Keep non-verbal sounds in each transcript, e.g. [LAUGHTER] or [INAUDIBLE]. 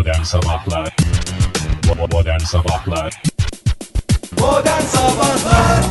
Modern Sabahlar. Modern Sabahlar. Modern Sabahlar.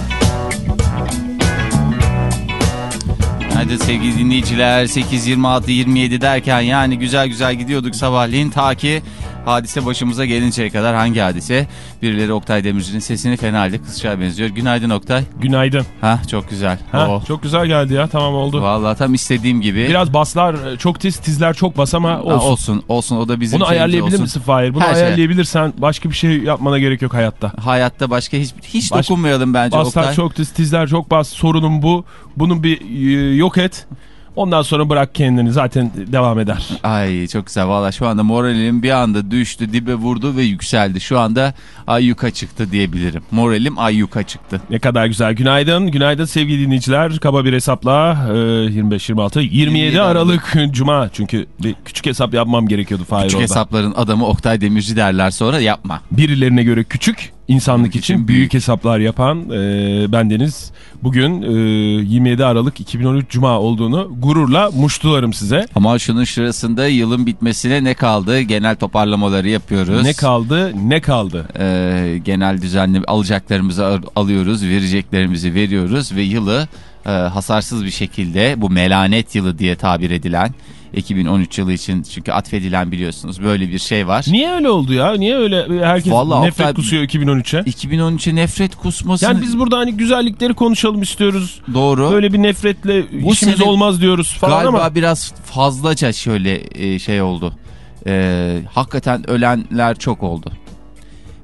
Hadi sevgili dinleyiciler 8.26-27 derken yani güzel güzel gidiyorduk sabahleyin. Ta ki hadise başımıza gelinceye kadar hangi hadise? Birileri Oktay Demirci'nin sesini fena halde kısışa benziyor. Günaydın Oktay. Günaydın. Ha çok güzel. Ha, Oh. Çok güzel geldi ya tamam oldu. Vallahi tam istediğim gibi. Biraz baslar çok tiz tizler çok bas ama Ha, olsun. olsun olsun o da bizim Bunu ayarlayabilir olsun. misin Fahir? Bunu Her şey. ayarlayabilirsen başka bir şey yapmana gerek yok hayatta. Hayatta başka hiç, hiç Baş- dokunmayalım bence Baslar Oktay. çok tiz tizler çok bas sorunun bu. Bunu bir yok et. Ondan sonra bırak kendini zaten devam eder. Ay çok güzel valla şu anda moralim bir anda düştü dibe vurdu ve yükseldi. Şu anda ayyuka çıktı diyebilirim. Moralim ayyuka çıktı. Ne kadar güzel. Günaydın. Günaydın sevgili dinleyiciler. Kaba bir hesapla e, 25-26 27 27 Aralık Cuma. Çünkü bir küçük hesap yapmam gerekiyordu Fahir Küçük orada. hesapların adamı Oktay Demirci derler sonra yapma. Birilerine göre küçük, insanlık için için büyük, hesaplar yapan e, bendeniz. Bugün e, 27 Aralık 2013 Cuma olduğunu gururla muştularım size. Ama şunun şurasında yılın bitmesine ne kaldı? Genel toparlamaları yapıyoruz. Ne kaldı ne kaldı. Ee, genel düzenli alacaklarımızı al- alıyoruz, vereceklerimizi veriyoruz ve yılı e, hasarsız bir şekilde bu melanet yılı diye tabir edilen 2013 yılı için çünkü atfedilen biliyorsunuz böyle bir şey var. Niye öyle oldu ya? Niye öyle herkes Vallahi nefret Oktay- kusuyor 2013'e? 2013'e nefret kusması Yani biz burada hani güzellikleri konuşalım istiyoruz. doğru. Böyle bir nefretle Bu işimiz olmaz diyoruz falan Galiba ama biraz fazlaca şöyle e, şey oldu. E, hakikaten ölenler çok oldu.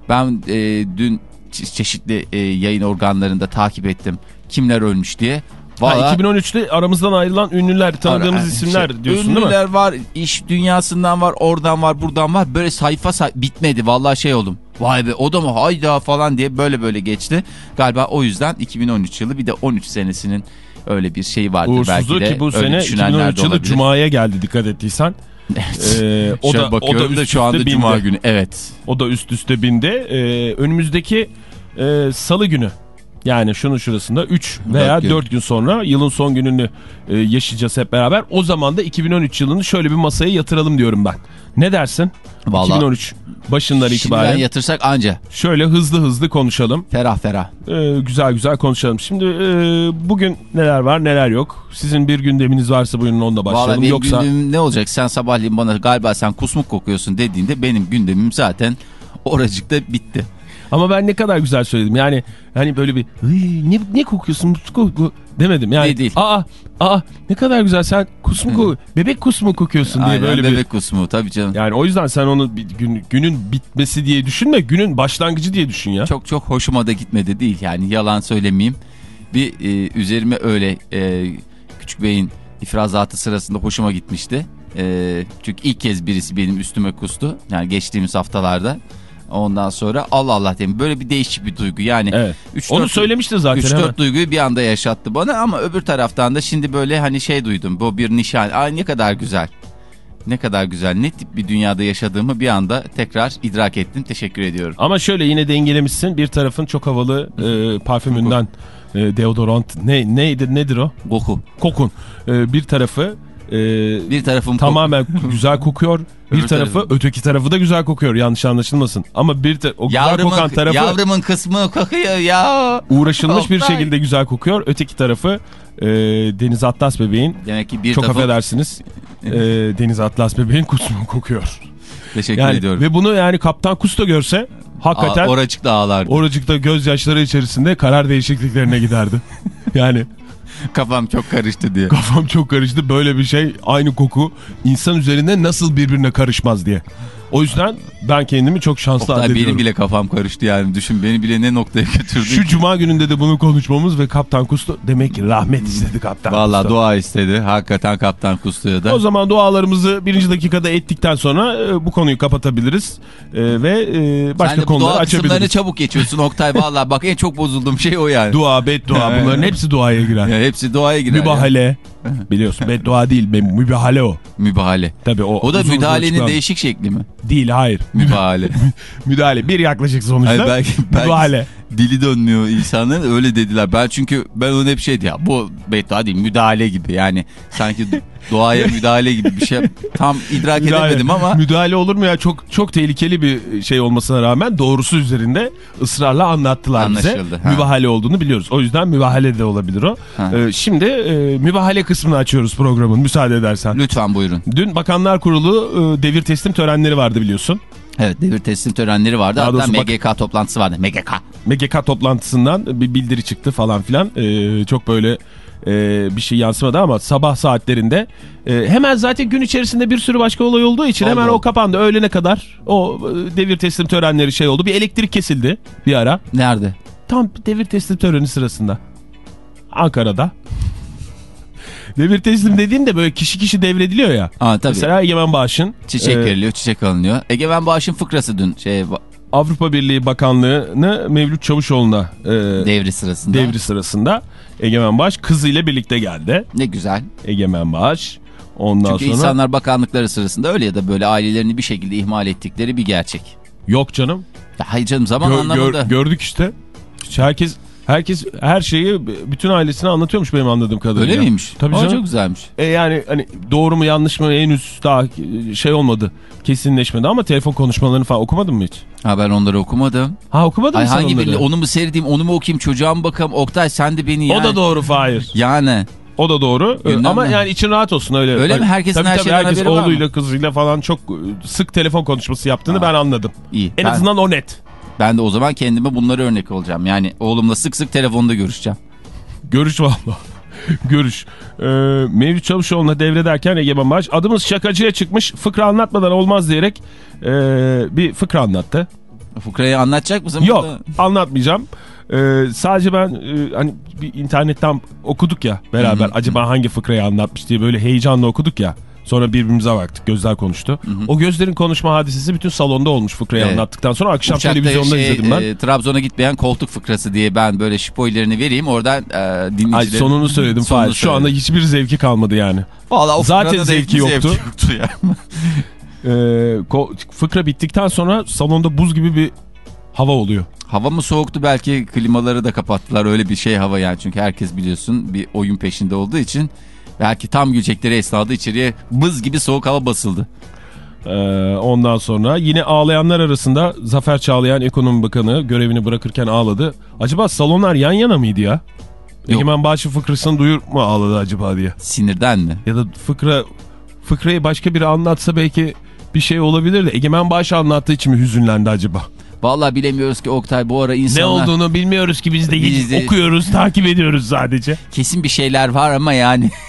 Ben e, dün çe- çeşitli e, yayın organlarında takip ettim. Kimler ölmüş diye. Ha, Vallahi- 2013'te aramızdan ayrılan ünlüler, tanıdığımız Ara- isimler şey, diyorsun değil mi? Ünlüler var, iş dünyasından var, oradan var, buradan var. Böyle sayfa say bitmedi. Vallahi şey oldum. Vay be o da mı hayda falan diye böyle böyle geçti. Galiba o yüzden 2013 yılı bir de 13 senesinin öyle bir şeyi vardır Uğursuzluğu belki de. ki bu sene düşünenler 2013 de yılı. Cuma'ya geldi dikkat ettiysen. [LAUGHS] Ee, o Şöyle da, o bakıyorum da da üst şu anda üste Cuma günü. Evet. O da üst üste bindi. Ee, önümüzdeki e, salı günü yani şunun şurasında 3 veya gün. 4 gün sonra yılın son gününü e, yaşayacağız hep beraber. O zaman da 2013 yılını şöyle bir masaya yatıralım diyorum ben. Ne dersin? Vallahi 2013 başından Şimdiden itibaren yatırsak anca. şöyle hızlı hızlı konuşalım. Ferah ferah. Ee, güzel güzel konuşalım. Şimdi e, bugün neler var neler yok. Sizin bir gündeminiz varsa buyurun onunla Vallahi başlayalım. benim Yoksa gündemim ne olacak? Sen sabahleyin bana galiba sen kusmuk kokuyorsun dediğinde benim gündemim zaten oracıkta bitti. Ama ben ne kadar güzel söyledim. Yani hani böyle bir "Hıy, ne, ne kokuyorsun koku demedim. Yani Ne değil. aa aa ne kadar güzel sen kus mu koku [LAUGHS] bebek kus mu kokuyorsun diye Aynen, böyle bebek bir. kusmu tabii canım. Yani o yüzden sen onu bir gün, günün bitmesi diye düşünme. Günün başlangıcı diye düşün ya. Çok çok hoşuma da gitmedi değil yani yalan söylemeyeyim. Bir e, üzerime öyle e, Küçük Bey'in ifrazatı sırasında hoşuma gitmişti. E, çünkü ilk kez birisi benim üstüme kustu. Yani geçtiğimiz haftalarda. Ondan sonra Allah Allah dedim böyle bir değişik bir duygu yani. Evet. üç, Onu dört- söylemişti zaten. 3-4 hemen. duyguyu bir anda yaşattı bana ama öbür taraftan da şimdi böyle hani şey duydum. Bu bir nişan. Ay ne kadar güzel. Ne kadar güzel. Ne tip bir dünyada yaşadığımı bir anda tekrar idrak ettim. Teşekkür ediyorum. Ama şöyle yine dengelemişsin. Bir tarafın çok havalı e, parfümünden e, deodorant ne neydi nedir o? Koku. Kokun. E, bir tarafı e, Bir tarafım tamamen güzel kokuyor. Bir Öbür tarafı tarafı- öteki tarafı da güzel kokuyor. Yanlış anlaşılmasın. Ama bir o güzel Yavrumun, kokan tarafı yavrumun kısmı kokuyor ya. uğraşılmış bir Oktay. şekilde güzel kokuyor. Öteki tarafı e, Deniz Atlas bebeğin Demek ki bir çok tarafım... affedersiniz. e, Deniz Atlas bebeğin kusmu kokuyor. Teşekkür Yani ediyorum. ve bunu yani Kaptan Kusto görse hakikaten Aa, oracıkta ağlardı. oracıkta gözyaşları içerisinde karar değişikliklerine giderdi. [LAUGHS] yani Kafam çok karıştı diye. kafam çok karıştı. Böyle bir şey aynı koku insan üzerinde nasıl birbirine karışmaz diye. O yüzden ben kendimi çok şanslı Oktay, addediyorum. benim bile kafam karıştı yani. Düşün beni bile ne noktaya götürdü. Şu cuma gününde de bunu konuşmamız ve Kaptan Kusto demek ki rahmet istedi Kaptan Valla dua istedi. Hakikaten Kaptan Kustu'ya da. O zaman dualarımızı birinci dakikada ettikten sonra e, bu konuyu kapatabiliriz E, ve e, başka Sen konuları dua açabiliriz. çabuk geçiyorsun Oktay. Valla bak en çok bozulduğum şey o yani. Dua, beddua bunların hepsi duaya girer. Ya hepsi duaya girer. ya. Mübahale. [LAUGHS] Biliyorsun beddua değil, mübahale o. Mübahale. Tabii o. O da müdahalenin açıklam- değişik şekli mi? Değil hayır. [LAUGHS] Mübahale. [LAUGHS] Müdahale bir yaklaşık sonuçta. Hayır, belki, belki, Müdahale. dili dönmüyor insanların öyle dediler. Ben çünkü ben ona hep şeydi ya bu beddua değil müdahale gibi yani sanki doğaya müdahale gibi bir şey tam idrak Müdahale- edemedim ama Müdahale olur mu ya? Çok çok tehlikeli bir şey olmasına rağmen doğrusu üzerinde ısrarla anlattılar bize. Anlaşıldı, ha. Mübahale olduğunu biliyoruz. O yüzden mübahale de olabilir o. Ha. Ee, şimdi e, mübahale kısmını açıyoruz programın müsaade edersen. lütfen buyurun. Dün Bakanlar Kurulu e, devir teslim törenleri vardı biliyorsun. Evet devir teslim törenleri vardı. Daha Hatta doğrusu bak- MGK toplantısı vardı. MGK. MGK toplantısından bir bildiri çıktı falan filan. Ee, çok böyle e, bir şey yansımadı ama sabah saatlerinde e, hemen zaten gün içerisinde bir sürü başka olay olduğu için Oldu, hemen o kapandı. Öğlene kadar o e, devir teslim törenleri şey oldu. Bir elektrik kesildi bir ara. Nerede? Tam devir teslim töreni sırasında. Ankara'da. Devir teslim dediğim de böyle kişi kişi devrediliyor ya. Aa, tabii. Mesela Egemen Bağış'ın Çiçek e, veriliyor, çiçek alınıyor. Egemen Bağış'ın fıkrası dün şey Avrupa Birliği Bakanlığı'nı Mevlüt Çavuşoğlu'na e, devri sırasında. devri sırasında Egemen Bağış kızıyla birlikte geldi. Ne güzel. Egemen Bağış. Ondan Çünkü sonra insanlar bakanlıkları sırasında öyle ya da böyle ailelerini bir şekilde ihmal ettikleri bir gerçek. yok canım. Ya hayır canım zaman Gör- anlamında. gör- gördük işte. Herkes herkes her şeyi bütün ailesine anlatıyormuş benim anladığım kadarıyla. öyle miymiş? Tabii canım. Çok güzelmiş. E yani hani doğru mu yanlış mı henüz daha şey olmadı. Kesinleşmedi ama telefon konuşmalarını falan okumadın mı hiç? Ha ben onları okumadım. Ha okumadın Ay mı hangi onları? birini onu mu seyredeyim onu mu okuyayım çocuğa mı bakayım Oktay sen de beni yani. O da doğru Fahir. Yani O da doğru. Ee, Gündem Ama mi? yani için rahat olsun öyle. Öyle mi? Herkesin tabii her tabii herkes oğluyla kızıyla falan çok e, sık telefon konuşması yaptığını Ha. ben anladım. iyi. En ben, azından o net. Ben de o zaman kendime bunları örnek olacağım. Yani oğlumla sık sık telefonda görüşeceğim. Görüş valla. [LAUGHS] Görüş. Ee, Mevlüt Çavuşoğlu'na devrederken Egemen Bağış adımız şakacıya çıkmış fıkra anlatmadan olmaz diyerek e, bir fıkra anlattı. Fıkrayı anlatacak mısın? Yok burada? anlatmayacağım. Ee, sadece ben e, hani bir internetten okuduk ya beraber Hı hı. acaba hangi fıkrayı anlatmış diye böyle heyecanla okuduk ya. Sonra birbirimize baktık gözler konuştu. O gözlerin konuşma hadisesi bütün salonda olmuş fıkrayı Evet. anlattıktan sonra akşam Uçakta televizyonda şey, izledim ben. e, Trabzon'a gitmeyen koltuk fıkrası diye ben böyle spoilerini vereyim. Oradan e, dinleyicilerin... Ay sonunu söyledim Sonunu Fahir. Şu anda hiçbir zevki kalmadı yani. Vallahi o zaten fıkrada da zevki yoktu. yoktu ya. [LAUGHS] Ko- fıkra bittikten sonra salonda buz gibi bir hava oluyor. Hava mı soğuktu belki klimaları da kapattılar öyle bir şey hava yani çünkü herkes biliyorsun bir oyun peşinde olduğu için belki tam gülecekleri esnada içeriye bız gibi soğuk hava basıldı. Ee, ondan sonra yine ağlayanlar arasında Zafer Çağlayan Ekonomi Bakanı görevini bırakırken ağladı. Acaba salonlar yan yana mıydı ya? Egemen Bağış'ın fıkrasını duyur mu ağladı acaba diye. Sinirden mi? Ya da fıkra fıkrayı başka biri anlatsa belki bir şey olabilir de Egemen Bağış anlattığı için mi hüzünlendi acaba? Vallahi bilemiyoruz ki Oktay bu ara Ne insanlar olduğunu bilmiyoruz ki biz de hiç Biz de- okuyoruz, takip ediyoruz sadece. kesin bir şeyler var ama yani. [LAUGHS]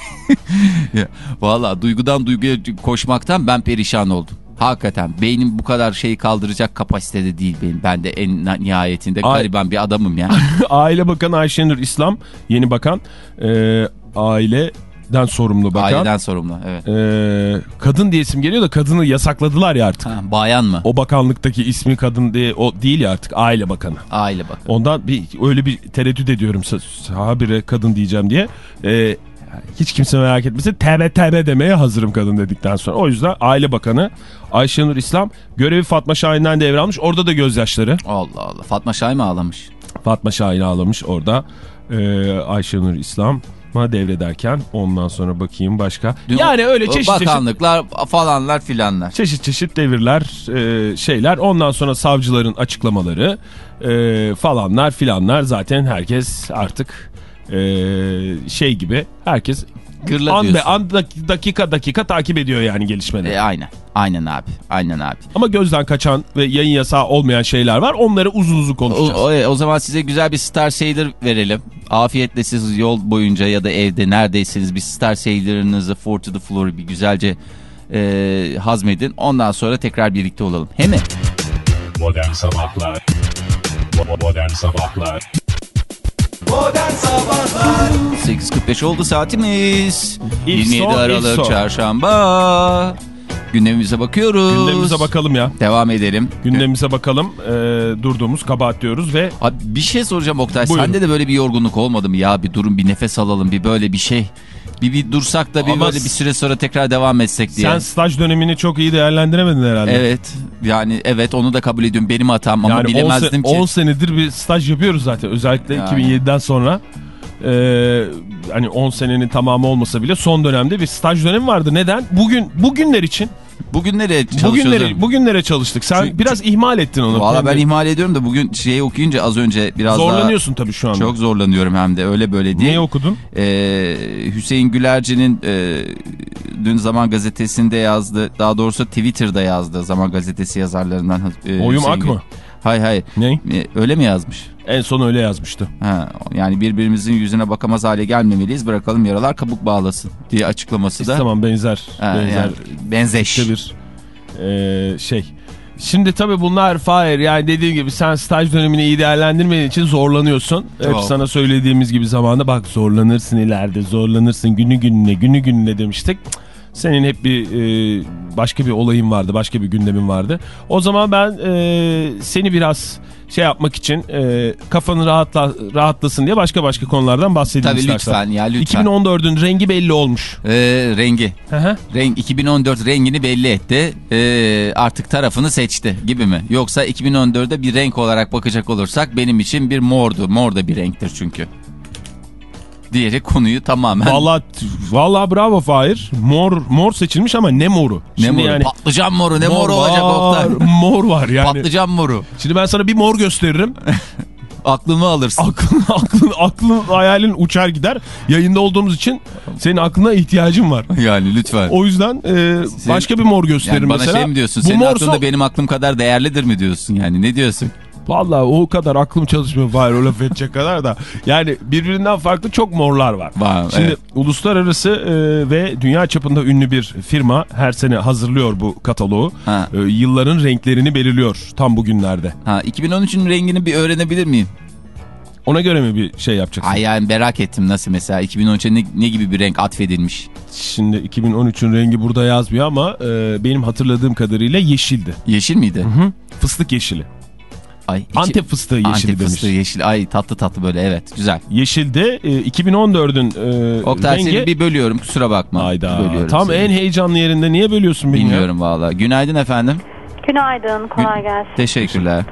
Ya, Vallahi duygudan duyguya koşmaktan ben perişan oldum. Hakikaten beynim bu kadar şeyi kaldıracak kapasitede değil benim. Ben de en nihayetinde Ay- gariban bir adamım yani. [LAUGHS] Aile Bakanı Ayşenur İslam, yeni bakan, e, aileden sorumlu bakan. Aileden sorumlu evet. E, kadın diye isim geliyor da kadını yasakladılar ya artık. Ha, bayan mı? O bakanlıktaki ismi kadın diye o değil ya artık aile bakanı. Aile bak. Ondan bir öyle bir tereddüt ediyorum habire kadın diyeceğim diye. E, hiç kimse merak etmesin tebe tebe demeye hazırım kadın dedikten sonra. O yüzden aile bakanı Ayşenur İslam görevi Fatma Şahin'den devralmış. Orada da gözyaşları. Allah Allah. Fatma Şahin mi ağlamış? Fatma Şahin ağlamış orada. Ee, Ayşenur İslam'a devrederken ondan sonra bakayım başka. Dün yani öyle çeşit çeşit, Bakanlıklar falanlar filanlar. çeşit çeşit devirler e, şeyler. Ondan sonra savcıların açıklamaları e, falanlar filanlar zaten herkes artık e, şey gibi herkes Gırla an be an dak- dakika dakika takip ediyor yani gelişmeleri. E, aynen. Aynen abi. Aynen abi. Ama gözden kaçan ve yayın yasağı olmayan şeyler var. Onları uzun uzun O, konuşacağız. o, o zaman size güzel bir Star Sailor verelim. Afiyetle siz yol boyunca ya da evde neredeyseniz bir Star Sailor'ınızı Four to the Floor'u bir güzelce e, hazmedin. Ondan sonra tekrar birlikte olalım. He mi? Modern Sabahlar Modern Sabahlar Modern Sabahlar 8.45 oldu saatimiz. İlk 27 son, Aralık ilk son. Çarşamba. Gündemimize bakıyoruz. Gündemimize bakalım ya. Devam edelim. Gündemimize bakalım. Ee, durduğumuz kabahat diyoruz ve Abi bir şey soracağım Oktay. Buyurun. Sende de böyle bir yorgunluk olmadı mı ya? Bir durun bir nefes alalım bir böyle bir şey. Bir, bir dursak da bir Ama böyle bir süre sonra tekrar devam etsek diye. Sen staj dönemini çok iyi değerlendiremedin herhalde. Evet yani evet onu da kabul ediyorum benim hatam ama yani 10, bilemezdim ki. 10 senedir bir staj yapıyoruz zaten. Özellikle Yani. 2007'den sonra. Ee, hani 10 senenin tamamı olmasa bile son dönemde bir staj dönemi vardı. Neden? Bugün bugünler için. Bugünlere çalışıyoruz. Bugünlere, bugünlere çalıştık. Sen Çünkü- biraz ihmal ettin onu. Valla ben ihmal ediyorum da bugün şeyi okuyunca az önce biraz Zorlanıyorsun tabii şu daha anda. çok zorlanıyorum hem de öyle böyle değil. Neyi okudun? Ee, Hüseyin Gülerci'nin e, dün Zaman Gazetesi'nde yazdı. Daha doğrusu Twitter'da yazdı. Zaman Gazetesi yazarlarından. E, Oyum Hüseyin ak mı? Hayır hayır. Ne? E, öyle mi yazmış? En son öyle yazmıştı. Ha, yani birbirimizin yüzüne bakamaz hale gelmemeliyiz. Bırakalım yaralar kabuk bağlasın diye açıklaması da. Tamam benzer. Ha, benzer. yani benzeş. işte bir e, şey. Şimdi tabii bunlar Fahir yani dediğim gibi sen staj dönemini iyi değerlendirmediğin için zorlanıyorsun. Hep Çok. sana söylediğimiz gibi zamanda bak zorlanırsın ileride zorlanırsın günü gününe günü gününe demiştik. Cık, Senin hep bir e, başka bir olayın vardı başka bir gündemin vardı. O zaman ben e, seni biraz şey yapmak için e, kafanı rahatla, rahatlasın diye başka başka konulardan bahsedeyim Tabii istersen. lütfen ya lütfen. 2014'ün rengi belli olmuş. Ee, rengi. Hı hı. Renk 2014 rengini belli etti. Ee, artık tarafını seçti gibi mi? Yoksa 2014'de bir renk olarak bakacak olursak benim için bir mordu. Mor da bir renktir çünkü. Diyerek konuyu tamamen... Vallahi vallahi bravo Fahir. Mor mor seçilmiş ama ne moru? ne Şimdi moru? yani Patlıcan moru. Ne mor moru olacak var, Oktay? Mor var yani. Patlıcan moru. Şimdi ben sana bir mor gösteririm. [LAUGHS] Aklımı alırsın. aklın, [LAUGHS] aklın, aklın hayalin uçar gider. Yayında olduğumuz için senin aklına ihtiyacım var. [LAUGHS] yani lütfen. O yüzden e, başka bir mor gösteririm yani bana mesela. şey mi diyorsun? Bu Senin morsa- aklında benim aklım kadar değerlidir mi diyorsun yani? Ne diyorsun? Vallahi o kadar aklım çalışmıyor Fahir o laf edecek kadar da. Yani birbirinden farklı çok morlar var. Var, Şimdi evet. uluslararası e, ve dünya çapında ünlü bir firma her sene hazırlıyor bu kataloğu. Ha. E, yılların renklerini belirliyor tam bugünlerde. Ha 2013'ün rengini bir öğrenebilir miyim? Ona göre mi bir şey yapacaksın? Ay yani merak ettim nasıl mesela 2013'e ne, ne gibi bir renk atfedilmiş? Şimdi 2013'ün rengi burada yazmıyor ama e, benim hatırladığım kadarıyla yeşildi. Yeşil miydi? Hı? Fıstık yeşili. Ay, iki- Antep fıstığı yeşili Antep demiş. fıstığı yeşil. Ay tatlı tatlı böyle evet güzel. Yeşilde e, 2014'ün e, Oktay rengi... seni bir bölüyorum kusura bakma. Hayda. Bölüyorum Tam seni. en heyecanlı yerinde niye bölüyorsun beni ya? Bilmiyorum valla. Günaydın efendim. Günaydın, kolay gelsin. Teşekkürler.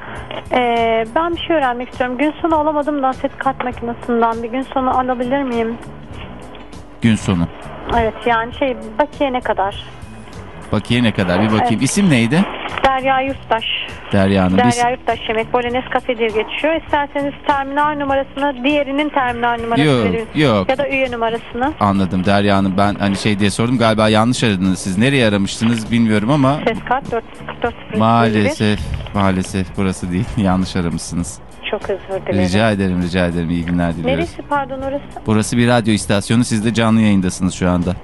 Ee, ben bir şey öğrenmek istiyorum. Gün sonu alamadım da set kart makinesinden bir gün sonu alabilir miyim? Gün sonu. Evet yani şey bakiye ne kadar? Bakiye ne kadar bir bakayım. İsim neydi? Derya Yurttaş. Derya Hanım. Biz... Derya Yurttaş yemek böyle Nescafe diye geçiyor. İsterseniz terminal numarasını diğerinin terminal numarasını Yok verin. yok. Ya da üye numarasını. Anladım Derya Hanım. Ben hani şey diye sordum. Galiba yanlış aradınız siz. Nereye aramıştınız bilmiyorum ama Ses kart 444 maalesef maalesef burası değil. [LAUGHS] yanlış aramışsınız. Çok özür dilerim. Rica ederim rica ederim. İyi günler diliyoruz. Neresi pardon orası? Burası bir radyo istasyonu. Siz de canlı yayındasınız şu anda.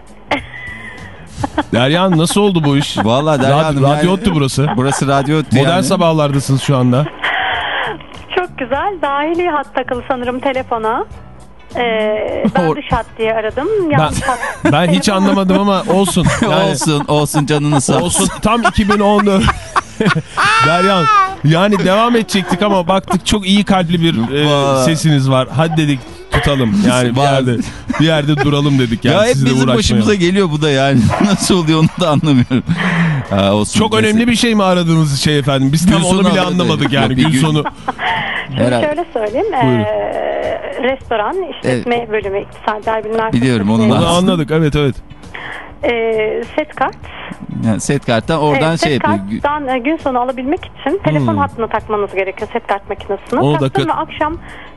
Derya nasıl oldu bu iş? Vallahi Derya Rad- Hanım radyo yani- Ottu burası. Burası radyo Ottu Modern yani. sabahlardasınız şu anda. Çok güzel. Dahili hat takılı sanırım telefona. Ee, ben Or- dış hat diye aradım. Hat. Ben hiç anlamadım ama olsun. [LAUGHS] Yani, olsun olsun canını sağ olsun tam 2014. [LAUGHS] Derya Hanım, yani devam edecektik ama baktık çok iyi kalpli bir e, sesiniz var. Hadi dedik tutalım. [LAUGHS] Yani bir yerde bir yerde duralım dedik. Yani ya hep bizim başımıza geliyor bu da yani. [LAUGHS] Nasıl oluyor onu da anlamıyorum. Ha, olsun. Çok Neyse. önemli bir şey mi aradığınız şey efendim? Biz tam Gün sonu onu bile anlamadık yani gün gün- sonu. Şimdi Herhalde. şöyle söyleyeyim. Buyurun. Ee, restoran, işletme bölümü, iktisadi bilimler Biliyorum, Onu anladık evet evet. Ee, set kart. Yani set karttan oradan Evet, şey set yapıyor. Gü- karttan e, gün sonu alabilmek için telefon hattına takmanız gerekiyor set kart makinesine. Onu Taktım ve akşam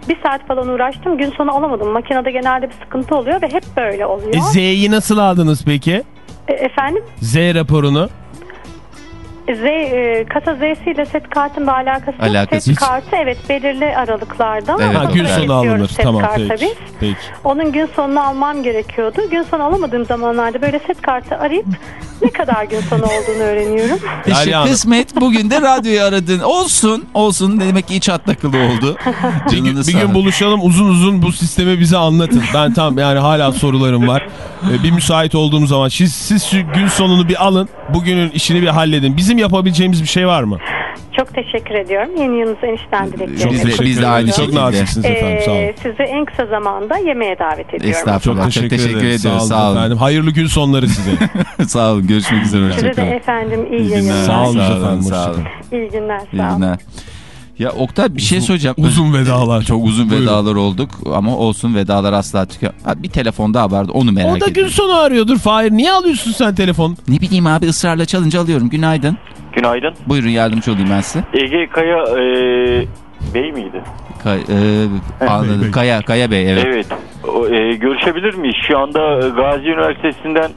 bir saat falan uğraştım. Gün sonu alamadım. Makinede genelde bir sıkıntı oluyor ve hep böyle oluyor. E, Z'yi nasıl aldınız peki? E, efendim Z raporunu. Z, e, kasa Z'siyle set kartın bir alakası yok. Alakası Set yok. kartı evet belirli aralıklarda. Evet, Ha, gün sonu alınır. set Tamam karta peki. biz. Peki. Onun gün sonunu almam gerekiyordu. Gün sonu alamadığım zamanlarda böyle set kartı arayıp ne kadar gün sonu olduğunu öğreniyorum. [LAUGHS] İşte kısmet bugün de radyoyu aradın. Olsun olsun demek ki iç hat takılı oldu. [LAUGHS] Bir gün, bir gün buluşalım uzun uzun bu sistemi bize anlatın. Ben tam yani hala sorularım var. Ee, bir müsait olduğum zaman siz, siz gün sonunu bir alın. Bugünün işini bir halledin. Bizim yapabileceğimiz bir şey var mı? Çok teşekkür ediyorum. Yeni yılınızı enişten Çok dileklerim. Biz de- teşekkür biz de ederim. aynı Çok şekilde. naziksiniz efendim sağ olun. Ee, sizi en kısa zamanda yemeğe davet ediyorum. Estağfurullah. Çok teşekkür, ederiz. ediyoruz. Sağ olun. efendim. Hayırlı gün sonları size. [LAUGHS] Sağ olun. Görüşmek üzere. Size de efendim iyi, İyi günler. Sağ olun Sağ efendim, Sağ olun. İyi günler. İyi Sağ olun. günler. Ya Oktay bir şey soracağım. Uzun vedalar. Çok uzun Buyurun. vedalar olduk ama olsun vedalar asla. Ha, Bir telefon daha vardı onu merak O da gün ediyorum. sonu arıyordur Fahir. Niye alıyorsun sen telefon? Ne bileyim abi ısrarla çalınca alıyorum. Günaydın. Günaydın. Buyurun yardımcı olayım ben size. Ege Kaya e, Bey miydi? Kay, e, anladım. Bey. Kaya, Kaya Bey evet. Evet. O, e, görüşebilir miyiz? Şu anda Gazi Üniversitesi'nden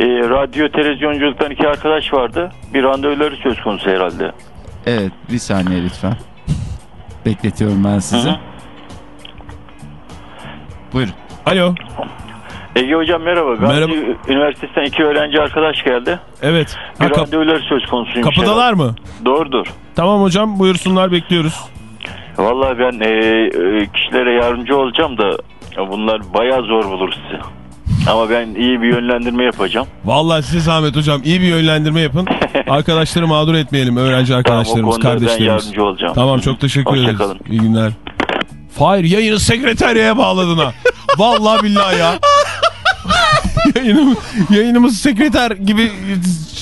e, radyo televizyonculuktan iki arkadaş vardı. Bir randevuları söz konusu herhalde. Evet bir saniye lütfen. Bekletiyorum ben sizi. Hı hı. Buyurun. Alo. Ege Hocam merhaba. Gazi Merhaba. Üniversitesi'nden iki öğrenci arkadaş geldi. Evet. Bir Ha, randevuları söz konusuymuş. kapıdalar mı? Doğrudur. Tamam hocam buyursunlar bekliyoruz. Vallahi ben e, e, kişilere yardımcı olacağım da bunlar bayağı zor bulur sizi. Ama ben iyi bir yönlendirme yapacağım. Vallahi size zahmet hocam iyi bir yönlendirme yapın. [LAUGHS] Arkadaşları mağdur etmeyelim öğrenci Tamam, arkadaşlarımız, ben kardeşlerimiz. yardımcı olacağım. Tamam çok teşekkür ederiz. İyi günler. Fahir yayını sekreteriye bağladın ha. [LAUGHS] Vallahi billahi ya. [LAUGHS] Yayınım, yayınımız sekreter gibi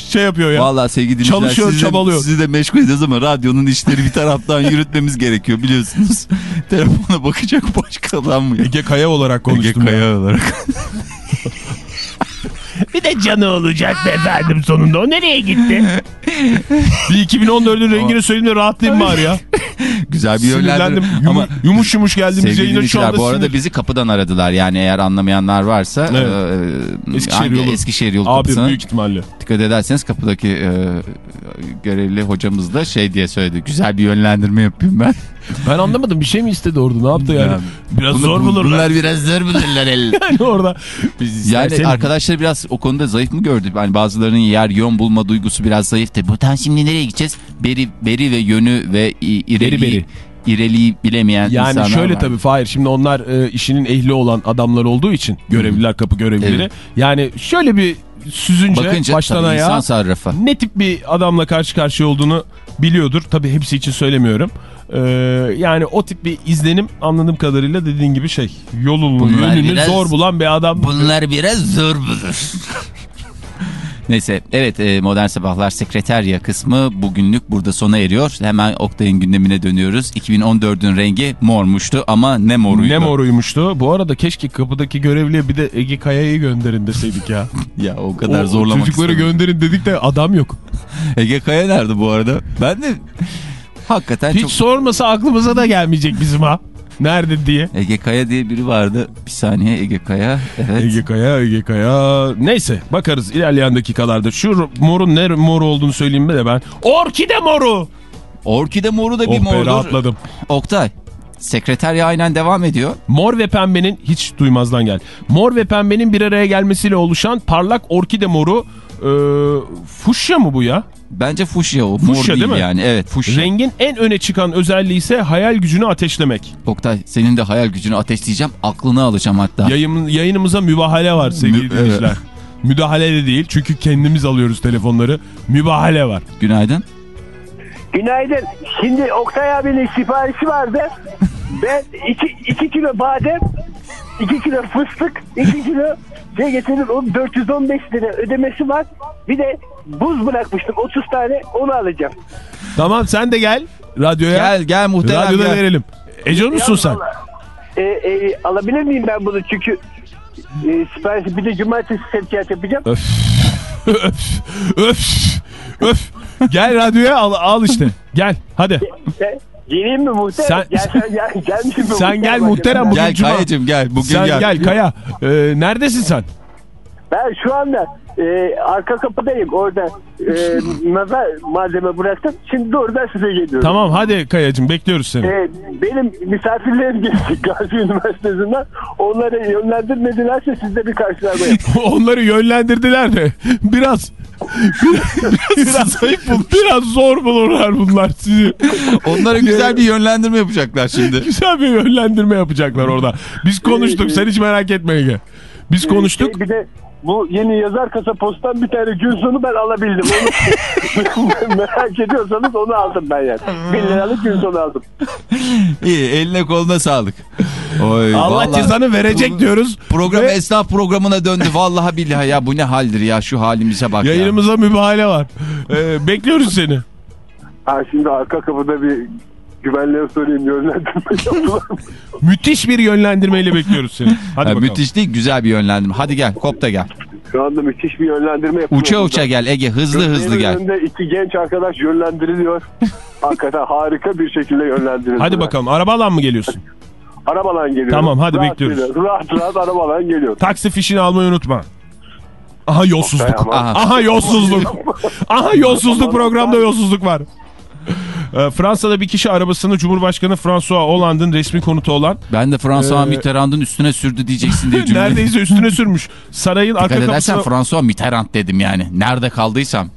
şey yapıyor ya. Vallahi sevgili dinleyiciler Çalışıyor, sizi çabalıyor. sizi de meşgul ediyoruz ama radyonun işleri bir taraftan yürütmemiz gerekiyor biliyorsunuz. Telefona bakacak başka adam mı? Ege Kaya olarak Ege konuştum. ya. Kaya olarak. [LAUGHS] Bir de canı olacak be efendim sonunda. O nereye gitti? bir 2014'ün rengini söyleyeyim de rahatlayayım bari ya. Güzel bir. Yumu- Ama yumuş yumuş geldiğimiz yayına şu anda bu arada sinir. bizi kapıdan aradılar. Yani eğer anlamayanlar varsa Evet. e, Eskişehir yolu. Eskişehir yolu Abi kapısına büyük ihtimalle. dikkat ederseniz kapıdaki e, görevli hocamız da şey diye söyledi. Güzel bir yönlendirme yapayım ben. Ben anlamadım bir şey mi istedi orada ne yaptı yani? Ya, Biraz Bunu- zor bu- bulurlar. Bunlar biraz zor bulurlar el. [LAUGHS] Yani orada. Biz Yani isterseniz- arkadaşlar biraz o konuda zayıf mı gördü? Yani bazılarının yer yön bulma duygusu biraz zayıftı. Buradan şimdi nereye gideceğiz? Beri, beri ve yönü ve i- ireliği, Beri beri. ireliği bilemeyen Yani insanlar şöyle var. tabii Fahir şimdi onlar e, işinin ehli olan adamlar olduğu için görevliler kapı görevlileri. Evet. Yani şöyle bir süzünce Bakınca baştan ayağa ne tip bir adamla karşı karşıya olduğunu biliyordur. Tabii hepsi için söylemiyorum. Ee, yani o tip bir izlenim anladığım kadarıyla dediğin gibi şey yolunu Bunlar yönünü biraz- zor bulan bir adam. Bunlar biraz zor bulur. [LAUGHS] Neyse evet e, Modern Sabahlar sekreterya kısmı bugünlük burada sona eriyor. Hemen Oktay'ın gündemine dönüyoruz. 2014'ün rengi mormuştu ama ne moruydu? Ne moruymuştu. Bu arada keşke kapıdaki görevliye bir de Ege Kaya'yı gönderin deseydik ya. [LAUGHS] Ya o kadar O zorlamak Çocukları istemedim. gönderin dedik de adam yok. [LAUGHS] Ege Kaya nerede bu arada? Ben de hakikaten Hiç çok... sormasa aklımıza da gelmeyecek bizim ha. Nerede diye. Ege Kaya diye biri vardı. Bir saniye Ege Kaya. Evet. Ege Kaya, Ege Kaya. Neyse bakarız ilerleyen dakikalarda. Şu morun ne moru olduğunu söyleyeyim mi de ben. Orkide moru. Orkide moru da bir Oh mordur. rahatladım. Oktay. Sekreterya aynen devam ediyor. Mor ve pembenin hiç duymazdan gel. Mor ve pembenin bir araya gelmesiyle oluşan parlak orkide moru. E, fuşya mı bu ya? Bence fuşya o. Mor Fuşya değil, değil mi? yani. Evet fuşya. Rengin en öne çıkan özelliği ise hayal gücünü ateşlemek. Oktay senin de hayal gücünü ateşleyeceğim. Aklını alacağım hatta. Yayın, yayınımıza mübahale var sevgili Mü- dinleyiciler. Müdahale de değil çünkü kendimiz alıyoruz telefonları. Mübahale var. Günaydın. Günaydın. Şimdi Oktay abinin siparişi vardı. Ben 2 kilo badem, 2 kilo fıstık, 2 kilo şey getirdim. Onun 415 lira ödemesi var. Bir de buz bırakmıştım 30 tane onu alacağım. Tamam sen de gel radyoya. Gel gel muhterem Radyoda gel. verelim. Ece musun sen? E, e, alabilir miyim ben bunu çünkü e, siparişi bir de cumartesi sevkiyat yapacağım. Öf. [LAUGHS] öf. Öf. Öf. Gel radyoya al, al işte. Gel hadi. Geleyim mi muhterem? Sen- Gel, sen, gel, gelmeyeyim [LAUGHS] mi Sen gel muhterem bugün Gel cuma. Kaya'cığım gel. Bugün Sen gel. gel, Kaya. Ee, neredesin sen? Ben şu anda e, arka kapıdayım. Orada e, [LAUGHS] nazar malzeme bıraktım. Şimdi doğrudan size geliyorum. Tamam hadi Kaya'cığım bekliyoruz seni. E, benim misafirlerim geldi [LAUGHS] Gazi Üniversitesi'nden. Onları yönlendirmedilerse sizde bir karşılama yapın. Onları yönlendirdiler de biraz biraz zayıf. Biraz zor bulurlar bunlar sizi. Onlara güzel bir yönlendirme yapacaklar şimdi. [LAUGHS] Güzel bir yönlendirme yapacaklar orada. Biz konuştuk. Sen hiç merak etme Ege. Biz konuştuk. Şey, bir de bu yeni yazar kasa postan bir tane gün sonu ben alabildim. Onu [LAUGHS] merak ediyorsanız onu aldım ben yani. 1 liralık gün sonu aldım. [LAUGHS] İyi eline koluna sağlık. Oy, Allah vallahi- cezanı verecek diyoruz. Program Ve esnaf programına döndü. Vallahi billahi ya bu ne haldir ya şu halimize bak ya. Yayınımıza mübahale var. Ee, bekliyoruz seni. Ha şimdi arka kapıda bir güvenliğe sorayım yönlendirme yaptılar. [LAUGHS] Müthiş bir yönlendirmeyle bekliyoruz seni. Hadi Ha, bakalım. müthiş değil güzel bir yönlendirme. Hadi gel kop da gel. Şu anda müthiş bir yönlendirme yapılıyor. Uça burada. uça gel Ege hızlı hızlı gel. önünde iki genç arkadaş yönlendiriliyor. Hakikaten harika bir şekilde yönlendirildi. Hadi bakalım arabadan mı geliyorsun? Arabalan geliyor. Tamam, hadi rahat bekliyoruz. geliyor. Rahat rahat arabalan geliyor. Taksi fişini almayı unutma. Aha yolsuzluk. Aha yolsuzluk. [LAUGHS] Aha yolsuzluk programda yolsuzluk var. Ee, Fransa'da bir kişi arabasını Cumhurbaşkanı François Hollande'ın resmi konutu olan Ben de François Ee, Mitterrand'ın üstüne sürdü diyeceksin diye [LAUGHS] cümle. neredeyse üstüne sürmüş. Sarayın Dikkat arka edersen kapısına... François Mitterrand dedim yani. Nerede kaldıysam.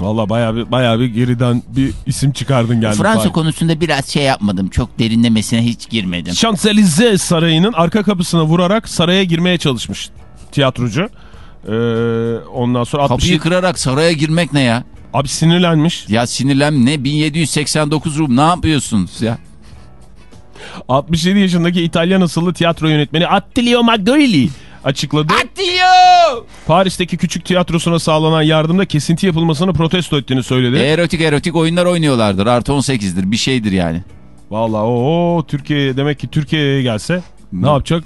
Valla bayağı bir, bayağı bir geriden bir isim çıkardın geldin. Fransa Fahir. konusunda biraz şey yapmadım. Çok derinlemesine hiç girmedim. Şanzelize Sarayı'nın arka kapısına vurarak saraya girmeye çalışmış tiyatrocu. Ee, ondan sonra 60 Kapıyı kırarak saraya girmek ne ya? Abi sinirlenmiş. Ya sinirlen ne? 1789 Rum ne yapıyorsunuz ya? 67 yaşındaki İtalyan asıllı tiyatro yönetmeni Attilio Maggioli açıkladı. Atıyor! Paris'teki küçük tiyatrosuna sağlanan yardımda kesinti yapılmasını protesto ettiğini söyledi. Erotik erotik oyunlar oynuyorlardır. Artı 18'dir. Bir şeydir yani. Vallahi o Türkiye demek ki Türkiye'ye gelse ne Hı. yapacak?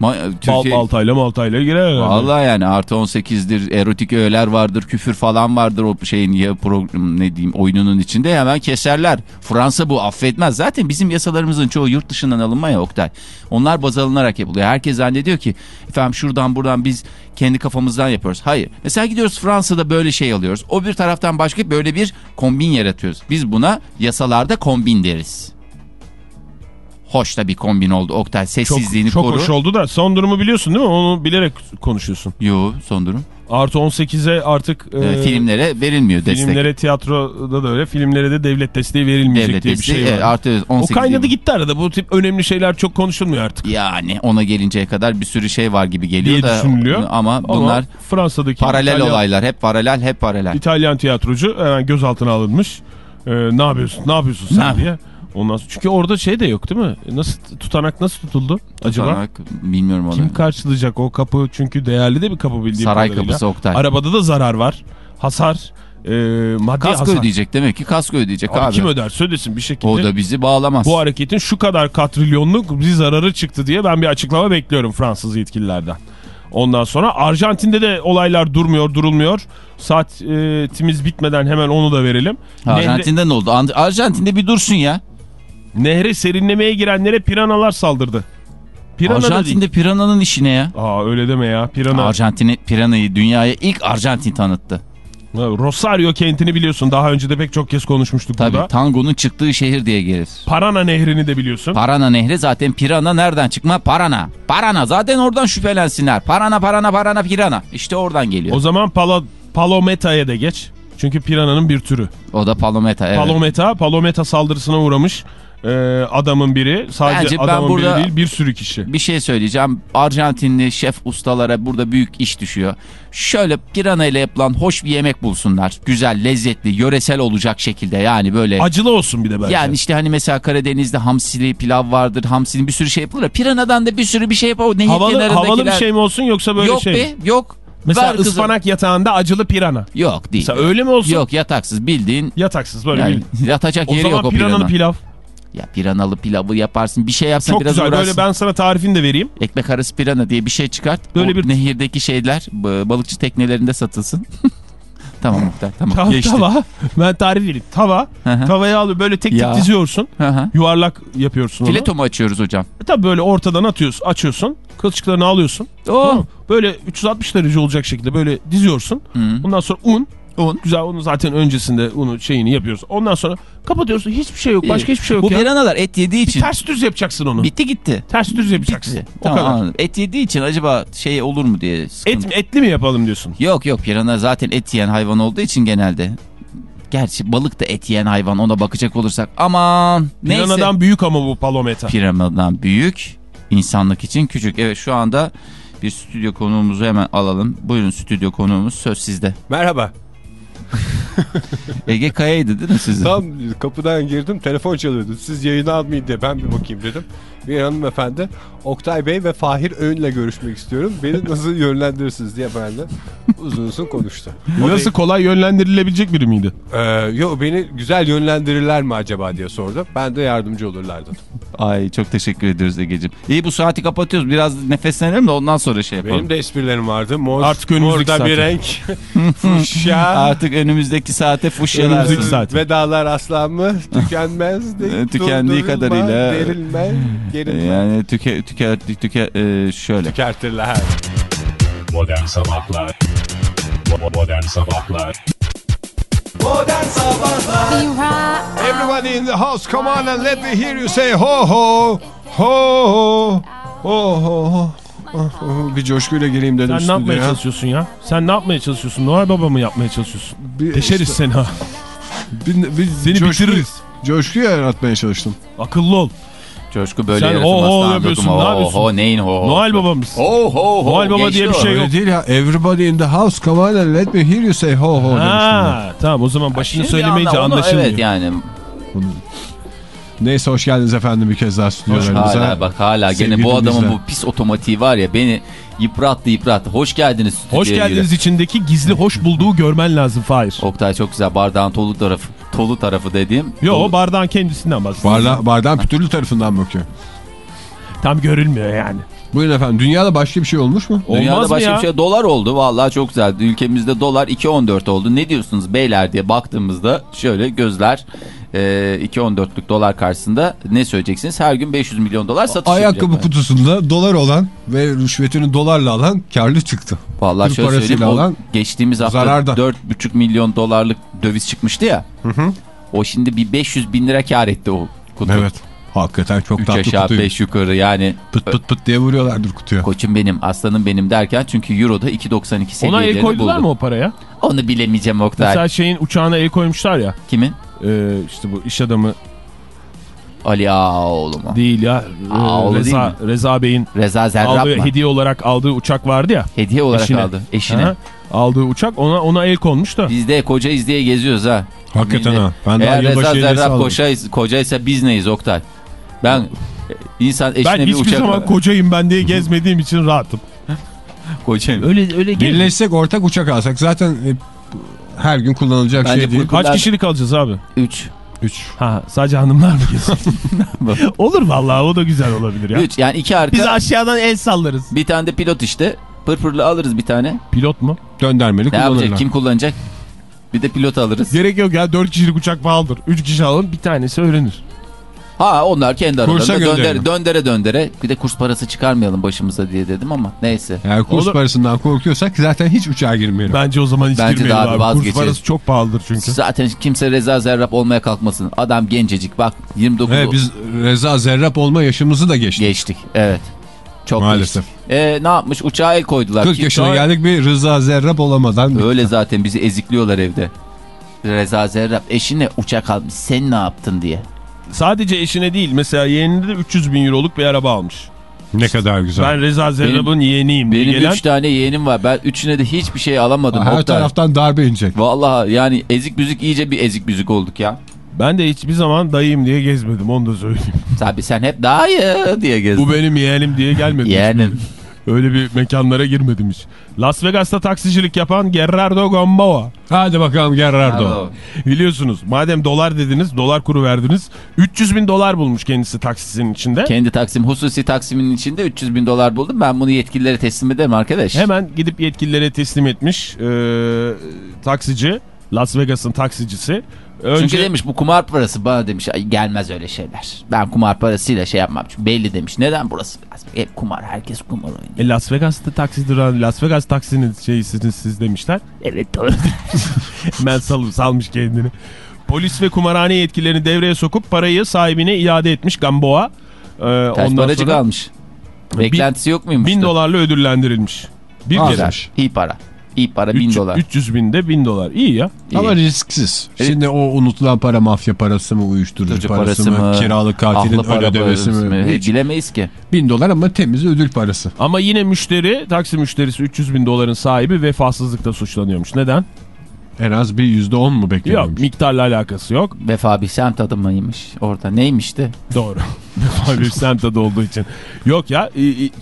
Ma Bal, Türkiye... baltayla maltayla girer. herhalde. Vallahi yani artı 18'dir, erotik öğeler vardır, küfür falan vardır o şeyin ya program ne diyeyim oyununun içinde hemen keserler. Fransa bu affetmez. Zaten bizim yasalarımızın çoğu yurt dışından alınma ya Oktay. Onlar baz alınarak yapılıyor. Herkes zannediyor ki efendim şuradan buradan biz kendi kafamızdan yapıyoruz. Hayır. Mesela gidiyoruz Fransa'da böyle şey alıyoruz. O bir taraftan başka böyle bir kombin yaratıyoruz. Biz buna yasalarda kombin deriz. Hoş da bir kombin oldu Oktay. Çok, Sessizliğini çok koru. hoş oldu da son durumu biliyorsun değil mi? Onu bilerek konuşuyorsun. Yo son durum. Artı 18'e artık Ee, e, filmlere verilmiyor destek. filmlere tiyatroda da öyle filmlere de devlet desteği verilmeyecek Devlet diye bir desteği şey var. evet, artı o 18 kaynadı değil. gitti arada. Bu tip önemli şeyler çok konuşulmuyor artık. Yani ona gelinceye kadar bir sürü şey var gibi geliyor Diye da düşünülüyor. ama bunlar Ama Fransa'daki paralel İtalyan, olaylar hep paralel hep paralel. İtalyan tiyatrocu hemen gözaltına alınmış. Ee, ne yapıyorsun? Ne yapıyorsun sen Ne diye. Ondan sonra, çünkü orada şey de yok değil mi? Nasıl tutanak nasıl tutuldu acaba? Tutanak, bilmiyorum onu. Kim karşılayacak o kapı? Çünkü değerli de bir kapı bildiğim Saray kadarıyla. kapısı Oktay. Arabada da zarar var. Hasar. E, maddi kasko hasar. ödeyecek demek ki kasko ödeyecek Abi, abi. Kim öderse ödesin bir şekilde. o da bizi bağlamaz. Bu hareketin şu kadar katrilyonluk bir zararı çıktı diye ben bir açıklama bekliyorum Fransız yetkililerden. Ondan sonra Arjantin'de de olaylar durmuyor, durulmuyor. Saatimiz bitmeden hemen onu da verelim. Nehre, Arjantin'de ne oldu? An- Arjantin'de bir dursun ya. Nehre serinlemeye girenlere piranalar saldırdı. Pirana Arjantin'de pirananın işi ne ya? Aa öyle deme ya. Pirana. Arjantin'e piranayı dünyaya ilk Arjantin tanıttı. Rosario kentini biliyorsun. Daha önce de pek çok kez konuşmuştuk Tabii burada. tangonun çıktığı şehir diye gelir. Parana nehrini de biliyorsun. Parana nehri zaten pirana nereden çıkma? Parana. Parana zaten oradan şüphelensinler. Parana parana parana pirana. İşte oradan geliyor. o zaman pala, Palometa'ya da geç. Çünkü pirananın bir türü. O da Palometa evet. Palometa, Palometa saldırısına uğramış e, adamın biri. Sadece Bence ben adamın burada- biri değil bir sürü kişi. Bir şey söyleyeceğim. Arjantinli şef ustalara burada büyük iş düşüyor. Şöyle pirana ile yapılan hoş bir yemek bulsunlar. Güzel, lezzetli, yöresel olacak şekilde yani böyle. Acılı olsun bir de bence. Yani işte hani mesela Karadeniz'de hamsili pilav vardır. Hamsinin bir sürü şey yapılır. Piranadan da bir sürü bir şey yapar. Nehir havalı, kenarındakiler- havalı bir şey mi olsun yoksa böyle yok şey mi? be yok. Mesela Ver kızım. ıspanak yatağında acılı pirana. Yok değil. Mesela öyle mi olsun? Yok yataksız bildiğin. Yataksız böyle Yani, bir. yatacak O yeri zaman yok o piranalı pirana. pilav. Ya piranalı pilavı yaparsın. Bir şey yapsan Çok biraz güzel. uğraşsın. Böyle ben sana tarifini de vereyim. Ekmek arası pirana diye bir şey çıkart. Böyle o bir- nehirdeki şeyler balıkçı teknelerinde satılsın. [LAUGHS] tamam Muhtar tamam. Ta- Geçti. tava. Ben tarif vereyim. Tava. Hı hı. Tavaya alıyor böyle tek tek Ya. diziyorsun. Hı. Yuvarlak yapıyorsun onu. Fileto mu açıyoruz hocam? E Tabii böyle ortadan atıyorsun, açıyorsun. Kılçıklarını alıyorsun. Oo. Tamam? Böyle 360 derece olacak şekilde böyle diziyorsun. Hı. Ondan sonra un. Un. Güzel onu zaten öncesinde unu şeyini yapıyoruz. Ondan sonra kapatıyorsun. Hiçbir şey yok. Başka hiçbir şey yok Bu ya. piranalar et yediği Bir için. ters düz yapacaksın onu. Bitti gitti. Ters düz yapacaksın. Bitti. O Tamam, kadar. anladım. Et yediği için acaba şey olur mu diye sıkıntı. Et, etli mi yapalım diyorsun? Yok yok pirana zaten et yiyen hayvan olduğu için genelde. Gerçi balık da et yiyen hayvan ona bakacak olursak. Aman neyse. Piranadan büyük ama bu palometa. Piranadan büyük, insanlık için küçük. Evet şu anda bir stüdyo konuğumuzu hemen alalım. Buyurun stüdyo konuğumuz söz sizde. Merhaba. [LAUGHS] Ege Kaya'ydı değil mi sizin? Tam kapıdan girdim telefon çalıyordu. Siz yayını almayın diye ben bir bakayım dedim. Bir hanımefendi Oktay Bey ve Fahir Öğün'le görüşmek istiyorum. Beni nasıl yönlendirirsiniz diye benimle uzun uzun konuştu. Nasıl kolay yönlendirilebilecek biri miydi? Ee, yok beni güzel yönlendirirler mi acaba diye sordu. Ben de yardımcı olurlar dedim. Ay çok teşekkür ederiz Ege'ciğim. İyi bu saati kapatıyoruz. Biraz nefeslenelim de ondan sonra şey yapalım. Benim de esprilerim vardı. Mor, Artık önümüzdeki morda bir saate. renk. [LAUGHS] Fuşya. Artık önümüzdeki saate fuşyalar. Önümüzdeki saat. Vedalar asla mı tükenmez. Tükendiği kadarıyla- Derilmez. Gerilmez. Yani tüke, tüke, tüke, e, şöyle. Tükertirler. Modern Sabahlar Modern Sabahlar Modern Sabahlar Everybody in the house come on and let me hear you say ho ho. Ho ho. Ho ho. Bir coşkuyla gireyim dedim Sen ne yapmaya stüdyoya. çalışıyorsun ya? Sen ne yapmaya çalışıyorsun? Noel Baba mı yapmaya çalışıyorsun? Bir- Deşeriz işte- seni ha. Bir, bir Seni coşku- bitiririz. Coşku yaratmaya çalıştım. Akıllı ol. Coşku böyle Sen ho ho yapıyorsun, mı? ne Ho yapıyorsun? ho neyin ho ho. Noel Baba mısın? Ho ho ho. Noel Baba Geçti diye bir o. şey yok. Öyle değil ya. Everybody in the house come on and let me hear you say ho ho. Ha, tamam o zaman başını Şimdi söylemeyince anla- anlaşılmıyor. Evet yani. Neyse hoş geldiniz efendim bir kez daha stüdyolarımıza. Hala bak hala gene bu adamın bu pis otomatiği var ya beni yıprattı yıprattı. Hoş geldiniz stüdyoya. Hoş geldiniz içindeki gizli hoş bulduğu görmen lazım Fahir. Oktay çok güzel bardağın tolu tarafı. Tolu tarafı dediğim. Yo Tolu- o bardağın kendisinden bahsediyor. Barda bardağın pütürlü tarafından bakıyor. Tam görülmüyor yani. Buyurun efendim dünyada başka bir şey olmuş mu? Dünyada Olmaz mı başka ya? bir şey dolar oldu. Vallahi çok güzel. Ülkemizde dolar 2.14 oldu. Ne diyorsunuz beyler diye baktığımızda şöyle gözler e, 2.14'lük dolar karşısında ne söyleyeceksiniz? Her gün 500 milyon dolar satış Ayakkabı yapıyor. kutusunda dolar olan ve rüşvetini dolarla alan karlı çıktı. Vallahi Türk şöyle söyleyeyim. alan geçtiğimiz hafta zararda. 4,5 milyon dolarlık döviz çıkmıştı ya. O şimdi bir 500 bin lira kar etti o kutu. Evet. Hakikaten çok 3 tatlı aşağı kutuyu. 5 yukarı yani. Pıt pıt pıt diye vuruyorlardır kutuya. Koçum benim aslanım benim derken çünkü Euro'da 2.92 Ona el koydular buldu. mı o paraya? Onu bilemeyeceğim Oktay. Mesela şeyin uçağına el koymuşlar ya. Kimin? E, işte bu iş adamı Ali Ağaoğlu mu? değil ya. Ağaoğlu değil Reza, Reza Bey'in Reza Zerrab aldığı, mı? hediye olarak aldığı uçak vardı ya. Hediye olarak eşine. aldı. Eşine. Aha, aldığı uçak ona ona el konmuş da. Biz de koca izleye geziyoruz ha. Hakikaten ha. Ben daha Eğer Reza Zerrab koca, kocaysa biz neyiz Oktay? Ben e, insan eşine Ben bir hiçbir uçak... zaman kocayım ben diye gezmediğim için rahatım. [LAUGHS] Kocayım. Öyle öyle. Birleşsek ortak uçak alsak zaten hep her gün kullanılacak Bence şey değil. Kaç kişilik alacağız abi? 3. 3. Ha sadece hanımlar mı geziyor? [LAUGHS] [LAUGHS] Olur vallahi o da güzel olabilir ya. 3 yani iki arka Biz aşağıdan el sallarız. bir tane de pilot işte. Pırpırlı alırız bir tane. Pilot mu? Döndermeli Ne kullanırlar. yapacak? Kim kullanacak? Bir de pilot alırız. Gerek yok ya 4 kişilik uçak pahalıdır. 3 kişi alın bir tanesi öğrenir. Ha onlar kendi aralarında döndere, döndere döndere. Bir de kurs parası çıkarmayalım başımıza diye dedim ama neyse. Eğer kurs Olur. parasından korkuyorsak zaten hiç uçağa girmeyelim. Bence o zaman hiç Bence girmeyelim abi abi. Kurs vazgeçelim. parası çok pahalıdır çünkü. Zaten kimse Reza Zerrab olmaya kalkmasın. Adam gencecik bak 29 Evet, biz Reza Zerrab olma yaşımızı da geçtik. geçtik. Evet. Çok Maalesef. geçtik. E, ne yapmış? Uçağa el koydular. 40 Kim- yaşına geldik bir Rıza Zerrab olamadan. Öyle zaten bizi ezikliyorlar evde. Reza Zerrab eşine uçak almış. Sen ne yaptın diye. Sadece eşine değil mesela yeğenine de 300 bin euroluk bir araba almış. Ne kadar güzel. Ben Reza Zerrab'ın yeğeniyim Benim gelen. 3 tane yeğenim var. Ben üçüne de hiçbir şey alamadım. Her Oktay. taraftan darbe inecek. Vallahi yani ezik büzük iyice bir ezik büzük olduk ya. Ben de hiçbir zaman dayıyım diye gezmedim onu da söyleyeyim. Tabii sen hep iyi diye gezdin. Bu benim yeğenim diye gelmedim. Yeğenin. Öyle bir mekanlara girmedim hiç. Las Vegas'ta taksicilik yapan Gerardo Gamboa. Hadi bakalım Gerardo. Bravo. Biliyorsunuz madem dolar dediniz dolar kuru verdiniz 300 bin dolar bulmuş kendisi taksisinin içinde. Kendi taksim hususi taksimin içinde 300 bin dolar buldum. Ben bunu yetkililere teslim ederim arkadaş. Hemen gidip yetkililere teslim etmiş ee, taksici Las Vegas'ın taksicisi. Önce Çünkü demiş bu kumar parası bana demiş "Ay, gelmez öyle şeyler. Ben kumar parasıyla şey yapmam. Çünkü belli demiş. Neden burası? Hep kumar. Herkes kumar oynuyor. E, Las Vegas'ta taksi duran Las Vegas taksinin şeysiniz siz demişler. Evet doğru. [LAUGHS] Hemen sal, salmış kendini. Polis ve kumarhane yetkililerini devreye sokup parayı sahibine iade etmiş Gamboa. Ee, Kaç paracık almış? Beklentisi yok muymuş? Bin dolarla ödüllendirilmiş. Bir kere. İyi para. İyi para 1000 300 dolar. 300 binde 1000 dolar. İyi ya. İyi. Ama risksiz. Evet. Şimdi o unutulan para mafya parası mı, uyuşturucu Uyuşturucu parası, mı, kiralık katilin para ödemesi parası mi? mı? Hiç. Bilemeyiz ki. Bin dolar ama temiz ödül parası. Ama yine müşteri, taksi müşterisi 300 bin doların sahibi vefasızlıkla suçlanıyormuş. Neden? En az bir yüzde on mu Yok bekliyormuş? miktarla alakası yok. Vefa bir semt adımıymış orada. Neymişti? Doğru. [LAUGHS] bir semt adı olduğu için. Yok ya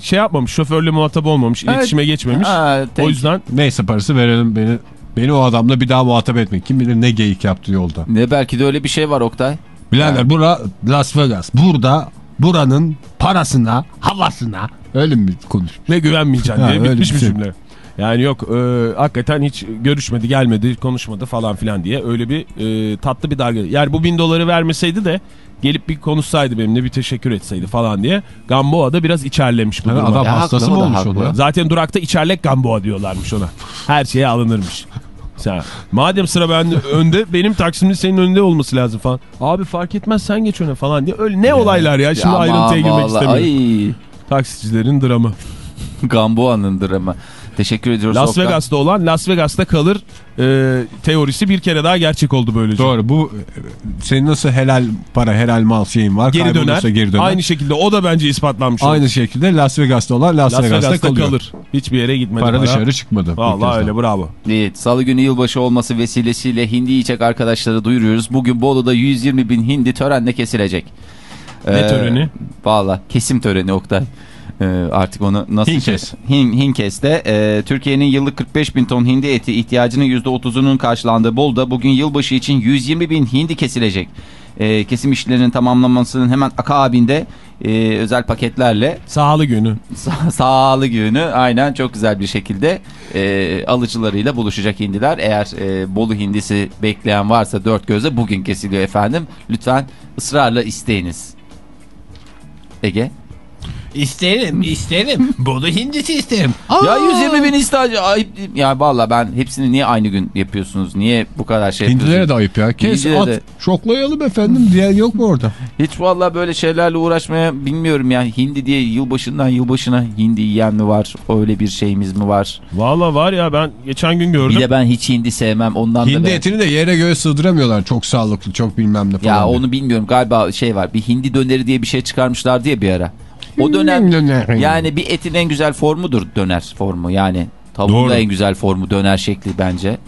şey yapmamış şoförle muhatap olmamış Evet. iletişime geçmemiş. Ha, o yüzden Neyse parası verelim beni. Beni o adamla bir daha muhatap etmeyin. Kim bilir ne geyik yaptı yolda. Ne belki de öyle bir şey var Oktay. Birader bura Las Vegas. Burada buranın parasına, havasına öyle mi konuş? ve güvenmeyeceksin diye bitmiş bir bir şey. cümle. Yani yok e, hakikaten hiç görüşmedi gelmedi konuşmadı falan filan diye öyle bir e, tatlı bir dalga. Yani bu bin doları vermeseydi de gelip bir konuşsaydı benimle bir teşekkür etseydi falan diye Gamboa da biraz içerlemiş bu Yani duruma. adam Ya hastası mı olmuş haklı. o da? Zaten durakta içerlek Gamboa diyorlarmış ona. Her şeye alınırmış. Sen, madem sıra bende önde benim taksimin senin önünde olması lazım falan. Abi fark etmez sen geç öne falan diye. Öyle ne olaylar ya şimdi Ya ayrıntıya girmek vallahi, istemiyorum. Ay. Taksicilerin dramı. Gamboa'nın dramı. Teşekkür ediyoruz. Las Oktay. Vegas'ta olan Las Vegas'ta kalır e, teorisi bir kere daha gerçek oldu böylece. Doğru bu e, senin nasıl helal para helal mal şeyin var. Geri döner. geri döner. Aynı şekilde o da bence ispatlanmış. oldu. Aynı şekilde Las Vegas'ta olan Las, Las Vegas'ta, Vegas'ta kalıyor. kalır. Hiçbir yere gitmedi. Para dışarı çıkmadı. kez öyle bravo. Evet, Salı günü yılbaşı olması vesilesiyle hindi yiyecek arkadaşları duyuruyoruz. Bugün Bolu'da 120 bin hindi törenle kesilecek. Ne töreni? Valla kesim töreni Oktay. Ee, artık onu nasıl... Hinkes. Hin, Hinkes'te e, Türkiye'nin yıllık 45 bin ton hindi eti ihtiyacının %30'unun karşılandığı Bolu'da bugün yılbaşı için 120 bin hindi kesilecek. E, kesim işlerinin tamamlanmasının hemen akabinde e, özel paketlerle Sağlı günü. [LAUGHS] Sa sağlı günü aynen çok güzel bir şekilde e, alıcılarıyla buluşacak hindiler. Eğer e, Bolu hindisi bekleyen varsa dört gözle bugün kesiliyor efendim. Lütfen ısrarla isteyiniz. Ege? İsterim, isterim. [LAUGHS] Bolu hindisi isterim. Ya 120 bin istacı ayıp? Ya valla ben hepsini niye aynı gün yapıyorsunuz? Niye bu kadar şey Hindilere yapıyorsunuz? de ayıp ya. Kes Hindilere at. de. Şoklayalım efendim diyen yok mu orada? [LAUGHS] Hiç valla böyle şeylerle uğraşmaya bilmiyorum ya. Hindi diye yılbaşından yılbaşına hindi yiyen mi var? Öyle bir şeyimiz mi var? Valla var ya ben geçen gün gördüm. Bir de ben hiç hindi sevmem ondan da. Hindi ben- etini de yere göğe sığdıramıyorlar. Çok sağlıklı, çok bilmem ne falan. Ya diye. onu bilmiyorum galiba şey var bir hindi döneri diye bir şey çıkarmışlar diye bir ara. O dönem yani bir etin en güzel formudur döner formu yani tavuğun da en güzel formu döner şekli bence.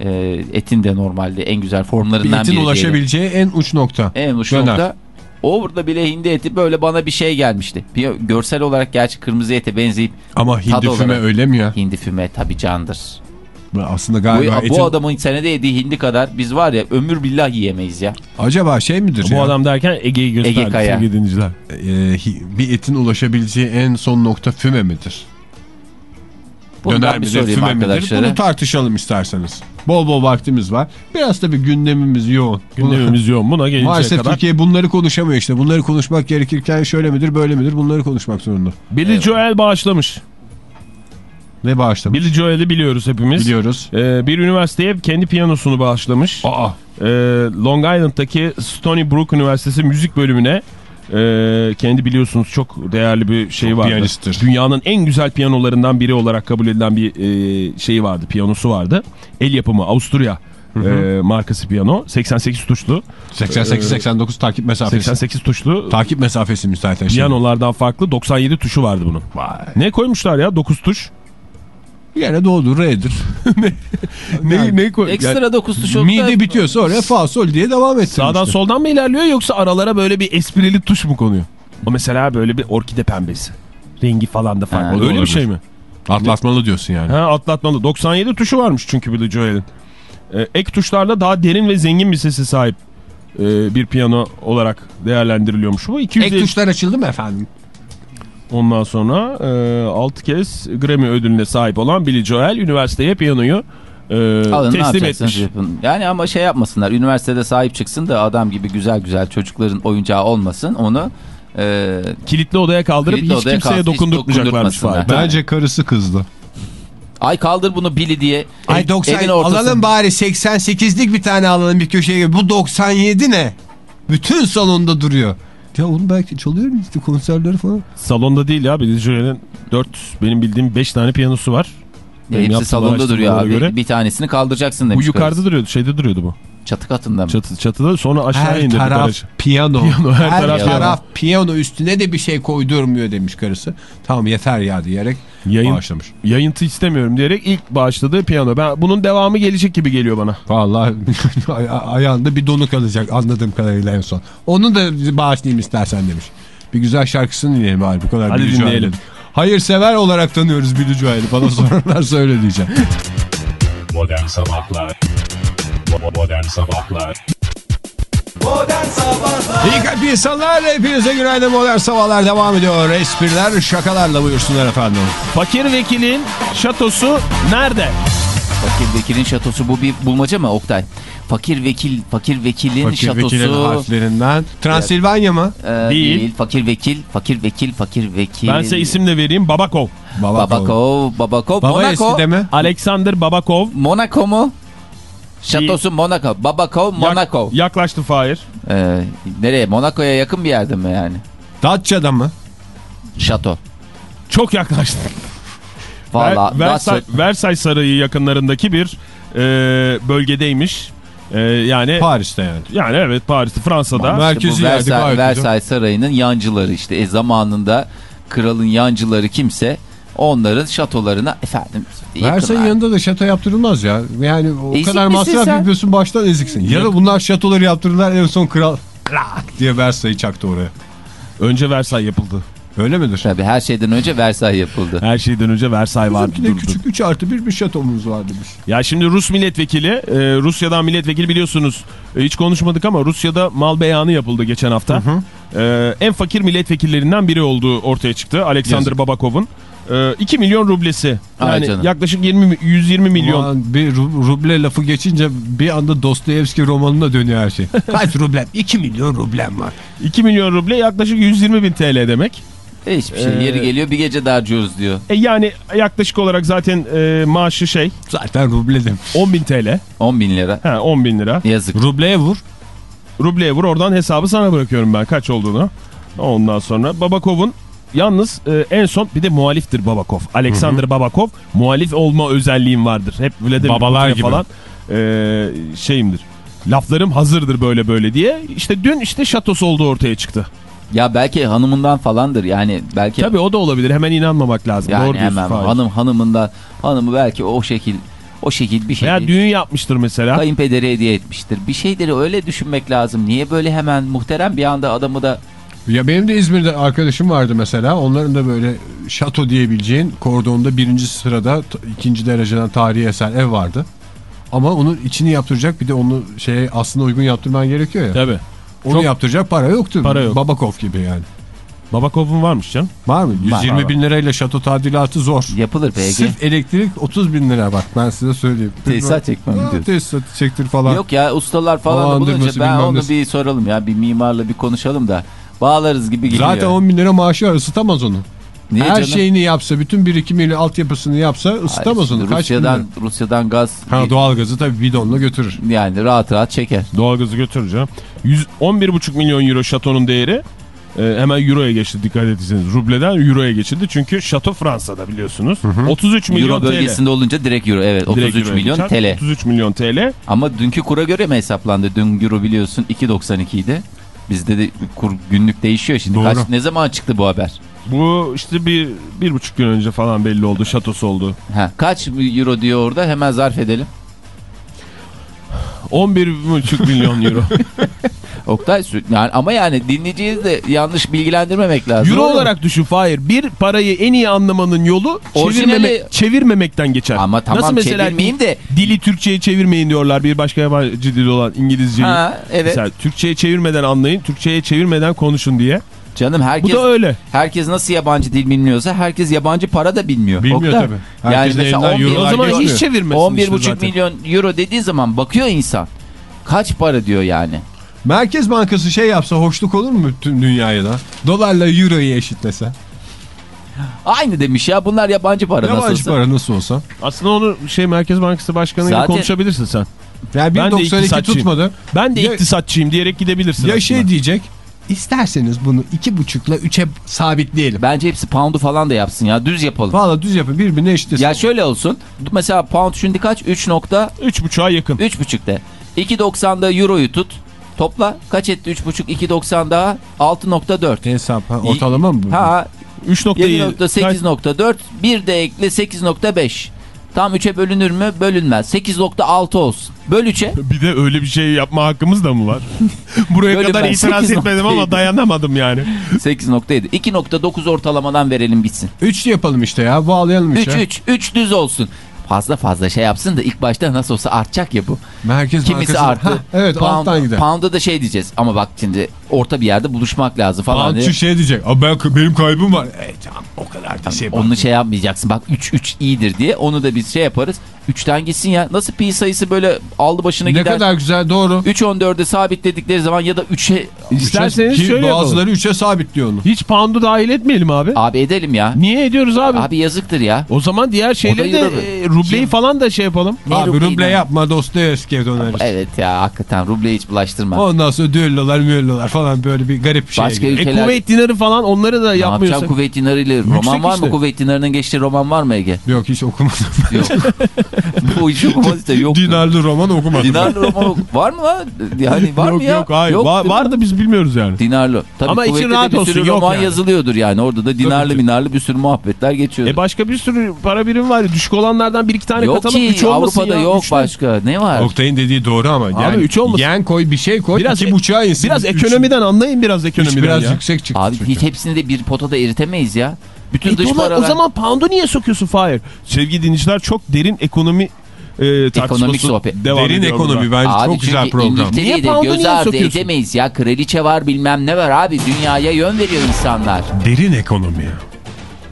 Ee, etin de normalde en güzel bir formlarından etin biri diyelim. ulaşabileceği en uç nokta. En uç Döner. nokta. Orada bile hindi eti böyle bana bir şey gelmişti. Bir görsel olarak gerçi kırmızı ete benzeyip Ama hindi Tadı füme olarak. öyle mi ya? hindi füme tabi candır. Aslında Bu, galiba bu etin... adamın senede yediği hindi kadar biz var ya ömür billah yiyemeyiz ya. Acaba şey midir Bu ya? adam derken Ege'yi gösterdi Ege Kaya. sevgili dinleyiciler. Ee, bir etin ulaşabileceği en son nokta füme midir? Bunu Döner midir, füme midir? Bunu tartışalım isterseniz. Bol bol vaktimiz var. Biraz da bir gündemimiz yoğun. Gündemimiz yoğun buna gelinceye Maalesef kadar. Türkiye bunları konuşamıyor işte. Bunları konuşmak gerekirken şöyle midir böyle midir bunları konuşmak zorunda. Billy Joel bağışlamış. Ne bağışlamış? Billy Joel'i biliyoruz hepimiz. Biliyoruz. Ee, bir üniversiteye kendi piyanosunu bağışlamış. Aa. Ee, Long Island'daki Stony Brook Üniversitesi müzik bölümüne e, kendi biliyorsunuz çok değerli bir şey vardı. piyanisttir. Dünyanın en güzel piyanolarından biri olarak kabul edilen bir e, şeyi vardı, piyanosu vardı. El yapımı Avusturya e, markası piyano. 88 tuşlu. 88-89 takip mesafesi. 88 tuşlu. Takip mesafesi. Şey. Piyanolardan farklı 97 tuşu vardı bunun. Ne koymuşlar ya 9 tuş? Yine doğdu R'dir. [LAUGHS] Ne, ne koy? Ekstra Yani dokuz tuş Mide bitiyorsa oraya fa sol diye devam ettirmiştir. sağdan soldan mı ilerliyor yoksa aralara böyle bir esprili tuş mu konuyor? O mesela böyle bir orkide pembesi. Rengi falan da farklı. Ha, Öyle olabilir. bir şey mi? Atlatmalı diyorsun yani. Ha atlatmalı. 97 tuşu varmış çünkü Billy Joel'in. Ee, ek tuşlarla daha derin ve zengin bir sesi sahip e, bir piyano olarak değerlendiriliyormuş bu. 250 Ek tuşlar açıldı mı efendim? Ondan sonra e, 6 kez Grammy ödülüne sahip olan Billy Joel üniversiteye piyanoyu e, Alın, teslim etmiş. yapın. Yani ama şey yapmasınlar. Üniversitede sahip çıksın da adam gibi güzel güzel çocukların oyuncağı olmasın. Onu e, Kilitli odaya kaldırıp Kilitli hiç odaya kimseye kalsın, dokundurtmayacaklarmış. Bence karısı kızdı. ay kaldır bunu Billy diye. Ay ev- 90 evin ortasında- alalım bari 88'lik bir tane alalım bir köşeye. Bu 97 ne? Bütün salonda duruyor. Ya oğlum belki çalıyor işte konserleri falan. Salonda değil ya Billy Joel'in 4 benim bildiğim 5 tane piyanosu var. Benim Hepsi salonda duruyor abi. göre. Bir tanesini kaldıracaksın Bu demiş. yukarıda karısı. duruyordu şeyde duruyordu bu. Çatı katında mı? Çatı, çatıda sonra aşağı Her indirdi taraf piyano. Piyano, her her, taraf taraf, piyano. üstüne de bir şey koydurmuyor demiş karısı. Tamam yeter ya diyerek Yayın, bağışlamış. yayıntı istemiyorum diyerek ilk bağışladığı piyano. Ben bunun devamı gelecek gibi geliyor bana. Vallahi [LAUGHS] ay- ayağında bir donuk alacak anladığım kadarıyla en son. Onu da bağışlayayım istersen demiş. Bir güzel şarkısını dinleyelim abi bu kadar Hadi Joel'in. dinleyelim. Hayırsever olarak tanıyoruz Billy Joel'i. Bana [LAUGHS] sorarlarsa öyle diyeceğim. Modern Sabahlar Modern Sabahlar Modern Sabahlar İyi kalp insanlar hepinize günaydın modern sabahlar devam ediyor. Espriler şakalarla buyursunlar efendim. Fakir vekilin şatosu nerede? Fakir vekilin şatosu bu bir bulmaca mı Oktay? Fakir vekil, fakir vekilin Fakir şatosu. vekilin harflerinden. Transilvanya mı? Ee, Değil. değil. Fakir vekil, fakir vekil, fakir vekil. Ben size isim de vereyim. Babakov. Babakov, Babakov, Baba Monaco. eski de mi? Alexander Babakov. Monaco mu? Şatosu Monaco. Babakov, Yak- Monaco. yaklaştı Fahir. Ee, nereye? Monaco'ya yakın bir yerde mi yani? Datça'da mı? Şato. Çok yaklaştı. Valla. Ver- Versay, Versay Sarayı yakınlarındaki bir e, bölgedeymiş. E, yani Paris'te yani. yani evet Paris'te Fransa'da. Mer- merkezi Versay, Versay Sarayı'nın yancıları işte. E, zamanında kralın yancıları kimse onların şatolarına efendim abi. yanında da şato yaptırılmaz ya. Yani o Ezik kadar masraf sen? yapıyorsun baştan eziksin. Ya da bunlar şatoları yaptırırlar en son kral lak [LAUGHS] diye Versay'ı çaktı oraya. Önce Versay yapıldı. Öyle midir? Tabii her şeyden önce Versay yapıldı. Her şeyden önce Versay vardı. Bizimki de küçük 3 artı 1 bir şatomuz var demiş. Ya şimdi Rus milletvekili, e, Rusya'dan milletvekili biliyorsunuz. E, hiç konuşmadık ama Rusya'da mal beyanı yapıldı geçen hafta. E, en fakir milletvekillerinden biri olduğu ortaya çıktı. Alexander. Babakov'un. E, 2 milyon rublesi. Yani canım. yaklaşık 20 120 milyon. Aman bir ru- ruble lafı geçince bir anda Dostoyevski romanına dönüyor her şey. [LAUGHS] Kaç rublem? 2 milyon rublem var. 2 milyon ruble yaklaşık 120 bin TL demek. Hiçbir şey. Ee, Yeri geliyor bir gece daha harcıyoruz diyor. E yani yaklaşık olarak zaten e, maaşı şey Zaten ruble demiş. 10 bin TL. 10 bin lira. Ha, 10 bin lira. Yazık. Rubleye vur. Rubleye vur oradan hesabı sana bırakıyorum ben kaç olduğunu. Ondan sonra Babakov'un yalnız e, en son bir de muhaliftir Babakov. Alexander Babakov muhalif olma özelliğim vardır. Hep Vladimir Babalar gibi. falan e, şeyimdir. Laflarım hazırdır böyle böyle diye. İşte dün işte şatosu olduğu ortaya çıktı. Ya belki hanımından falandır yani belki Tabii o da olabilir. Hemen inanmamak lazım. yani Doğru hemen Fahir. hanım hanımından hanımı belki o şekil o şekil bir şey. Veya düğün yapmıştır mesela. Kayınpederi hediye etmiştir. Bir şeyleri öyle düşünmek lazım. Niye böyle hemen muhterem bir anda adamı da Ya benim de İzmir'de arkadaşım vardı mesela. Onların da böyle şato diyebileceğin kordonda birinci sırada ikinci dereceden tarihi eser ev vardı. Ama onun içini yaptıracak bir de onu şeye aslında uygun yaptırman gerekiyor ya. Tabii. Onu Çok- yaptıracak para yoktu. Para yok. Babakov gibi yani. Babakov'un varmış canım. Var mı? Var, 120 var, bin lirayla şato tadilatı zor. yapılır peki. Sırf elektrik 30 bin lira bak ben size söyleyeyim. Tesisat çekmem diyor. Tesisat çektir falan. Yok ya ustalar falan bulunca ben onu bir soralım ya bir mimarla bir konuşalım da bağlarız gibi geliyor. Zaten 10 bin lira maaşı var ısıtamaz onu. Niye Her canım? şeyini yapsa bütün birikimiyle altyapısını yapsa Hayır, ısıtamaz şimdi onu. Kaç bin? Rusya'dan Rusya'dan gaz Ha doğalgazı tabii bidonla götürür. yani rahat rahat çeker. Doğalgazı götüreceğim. 100 11,5 milyon euro şatonun değeri. Ee, hemen euroya geçti dikkat etseniz. Rubleden euroya geçildi. Çünkü şato Fransa'da biliyorsunuz. 33 milyon Euro TL. bölgesinde olunca direkt euro evet Direkt 33 euroya milyon geçer. TL. 33 milyon TL. Ama dünkü kura göre mi hesaplandı? Dün euro biliyorsun 2.92 idi. Bizde de kur günlük değişiyor şimdi. Doğru. Kaç, ne zaman çıktı bu haber? Bu işte bir, bir buçuk gün önce falan belli oldu. Şatosu oldu. Ha, kaç euro diyor orada hemen zarf edelim. 11,5 milyon euro. [LAUGHS] Oktay yani ama yani dinleyiciyi de yanlış bilgilendirmemek lazım. euro olarak düşün Fahir. Bir parayı en iyi anlamanın yolu Orijinali- çevirmeme, çevirmemekten geçer. Ama tamam Nasıl mesela çevirmeyeyim de dili Türkçe'ye çevirmeyin diyorlar bir başka yabancı dil olan İngilizceyi. ha evet. Mesela Türkçe'ye çevirmeden anlayın, Türkçe'ye çevirmeden konuşun diye. Canım Bu herkes da öyle. herkes nasıl yabancı dil bilmiyorsa herkes yabancı para da bilmiyor. Bilmiyor Oktay. tabii. Yani Herkesin mesela elinden 11 eurolar O zaman hiç çevirmesin 11,5 işte milyon euro dediği zaman bakıyor insan. Kaç para diyor yani. Merkez Bankası şey yapsa hoşluk olur mu tüm dünyaya da? Dolarla euroyu eşitlese. Aynı demiş ya bunlar yabancı para Yabancı nasılsa. para nasıl olsa. Aslında onu şey Merkez Bankası Başkanı'yla Zaten- konuşabilirsin sen. Yani Ben de 1.92 iktisatçıyım. tutmadı. Ben de Ya- iktisatçıyım diyerek gidebilirsin Ya aslında. şey diyecek. isterseniz bunu iki buçukla üçe sabitleyelim. Bence hepsi pound'u falan da yapsın ya. Düz yapalım. Valla düz yapın birbirine eşitlesin. Ya şöyle olsun. Mesela pound şimdi kaç? 3 nokta 3.5'a yakın. 3.5 de. 2.90'da euroyu tut. Topla. Kaç etti 3.5? 2.90 daha 6.4. Hesap ha, ortalama mı bu? Ha 3.7 7.8.4 bir de ekle 8.5. Tam 3'e bölünür mü? Bölünmez. 8.6 olsun. Böl 3'e. Bir de öyle bir şey yapma hakkımız da mı var? [LAUGHS] Buraya Böyle kadar itiraz 8.7. etmedim ama dayanamadım yani. 8.7. 2.9 ortalamadan verelim bitsin. 3 yapalım işte ya bağlayalım 3 3'e. 3 3 düz olsun. Fazla fazla şey yapsın da ilk başta nasıl olsa artacak ya bu. Merkez Kimisi Bankası- arttı. Hah, evet Pound- alttan gider. Pound'a da şey diyeceğiz. Ama bak şimdi orta bir yerde buluşmak lazım falan. diye. Poundçu şey diyecek. Abi ben, benim kaybım var. E tamam o kadar da şey Onu şey yapmayacaksın. Bak 3 3 iyidir diye. Onu da biz şey yaparız. 3'ten gitsin ya. Nasıl pi sayısı böyle aldı başına Ne gider. kadar güzel doğru. 3 14'e sabitledikleri zaman ya da 3'e İsterseniz Ki şöyle yapalım. bazıları 3'e sabitliyor onu. Hiç pound'u dahil etmeyelim abi. abi edelim ya. Niye ediyoruz abi? Abi yazıktır ya. O zaman diğer şeyleri de e, rubleyi falan da şey yapalım. Ne Abi ruble yapma Dostoyevski'ye döneriz. Evet ya hakikaten ruble hiç bulaştırma. Ondan sonra düellolar müellolar falan böyle bir garip bir şey. Başka. E, ülkeler... Kuveyt dinarı falan onları da ne yapmıyorsak. Kuveyt dinarıyla? Roman Yüksek var işte. mı? Kuveyt dinarının geçtiği roman var mı Ege? Yok hiç okumadım. [LAUGHS] Yok. Bu hiç okumaz işte yok. Dinarlı roman okumadım. Dinarlı roman var mı lan? Yani var yok mı ya? yok hayır. var, değil mi? var da biz bilmiyoruz yani. Dinarlı. Tabii Ama için rahat bir olsun, sürü yok roman yani. yazılıyordur yani. Orada da dinarlı ki. minarlı bir sürü muhabbetler geçiyordur. E başka bir sürü para birimi var. Düşük olanlardan bir iki tane yok katalım. ki Üç olmasın Avrupa'da ya. yok Üç ne? başka. Ne var? Oktay'ın dediği doğru ama. Yani üç olmasın. Yen koy bir şey koy. Biraz iki e- buçuğa insin. Biraz Üç- ekonomiden anlayın biraz üç ekonomiden biraz ya. yüksek çıktı. Abi çünkü. hiç hepsini de bir potada eritemeyiz ya. Bütün E dış dolar- paralar. o zaman pound'u niye sokuyorsun Fahir? Sevgili dinleyiciler çok derin ekonomi e, tartışması Ekonomik sohbet. devam Derin ekonomi bence Abi çok güzel program. Niye de pound'u göz niye ardı edemeyiz ya. Kraliçe var bilmem ne var abi. Dünyaya yön veriyor insanlar. Derin ekonomi.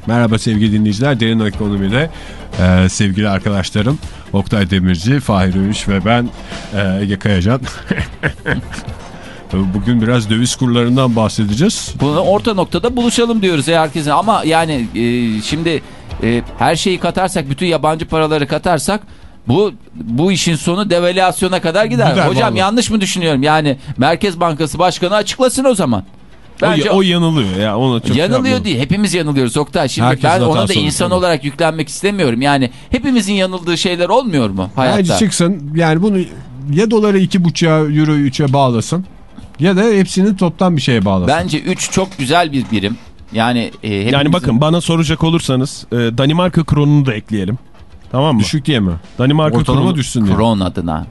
Merhaba sevgili dinleyiciler. Derin ekonomide e, sevgili arkadaşlarım Oktay Demirci, Fahir Öğünç ve ben e, Ege Kayacan. [LAUGHS] Bugün biraz döviz kurlarından bahsedeceğiz. Bunu orta noktada buluşalım diyoruz ya herkesin. Ama yani e, şimdi e, her şeyi katarsak, bütün yabancı paraları katarsak bu bu işin sonu devalüasyona kadar gider. Gider Hocam vallahi. yanlış mı düşünüyorum? Yani Merkez Bankası Başkanı açıklasın o zaman. Bence o, o yanılıyor ya. Ona çok şey yanılıyor yapmayalım. değil. Hepimiz yanılıyoruz Oktay. Şimdi Herkesin ben ona da olur insan tabii. olarak yüklenmek istemiyorum. Yani hepimizin yanıldığı şeyler olmuyor mu hayatta? Bence çıksın yani bunu ya iki buçuğa euroyu üçe bağlasın ya da hepsini toptan bir şeye bağlasın. Bence 3 çok güzel bir birim. Yani e, hepimizin... Yani bakın bana soracak olursanız e, Danimarka kronunu da ekleyelim. Tamam mı? Düşük diye mi? Danimarka Ortalama kronu. düşsün diye. Kron adına.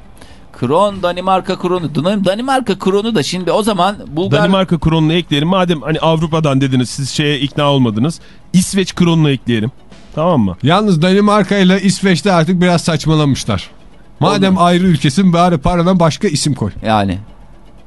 Kron Danimarka kronu. Danimarka kronu da şimdi o zaman Bulgar Danimarka kronunu ekleyelim. Madem hani Avrupa'dan dediniz siz şeye ikna olmadınız. İsveç kronunu ekleyelim. Tamam mı? Yalnız Danimarka ile İsveç'te artık biraz saçmalamışlar. Madem ayrı ülkesin bari paradan başka isim koy. yani.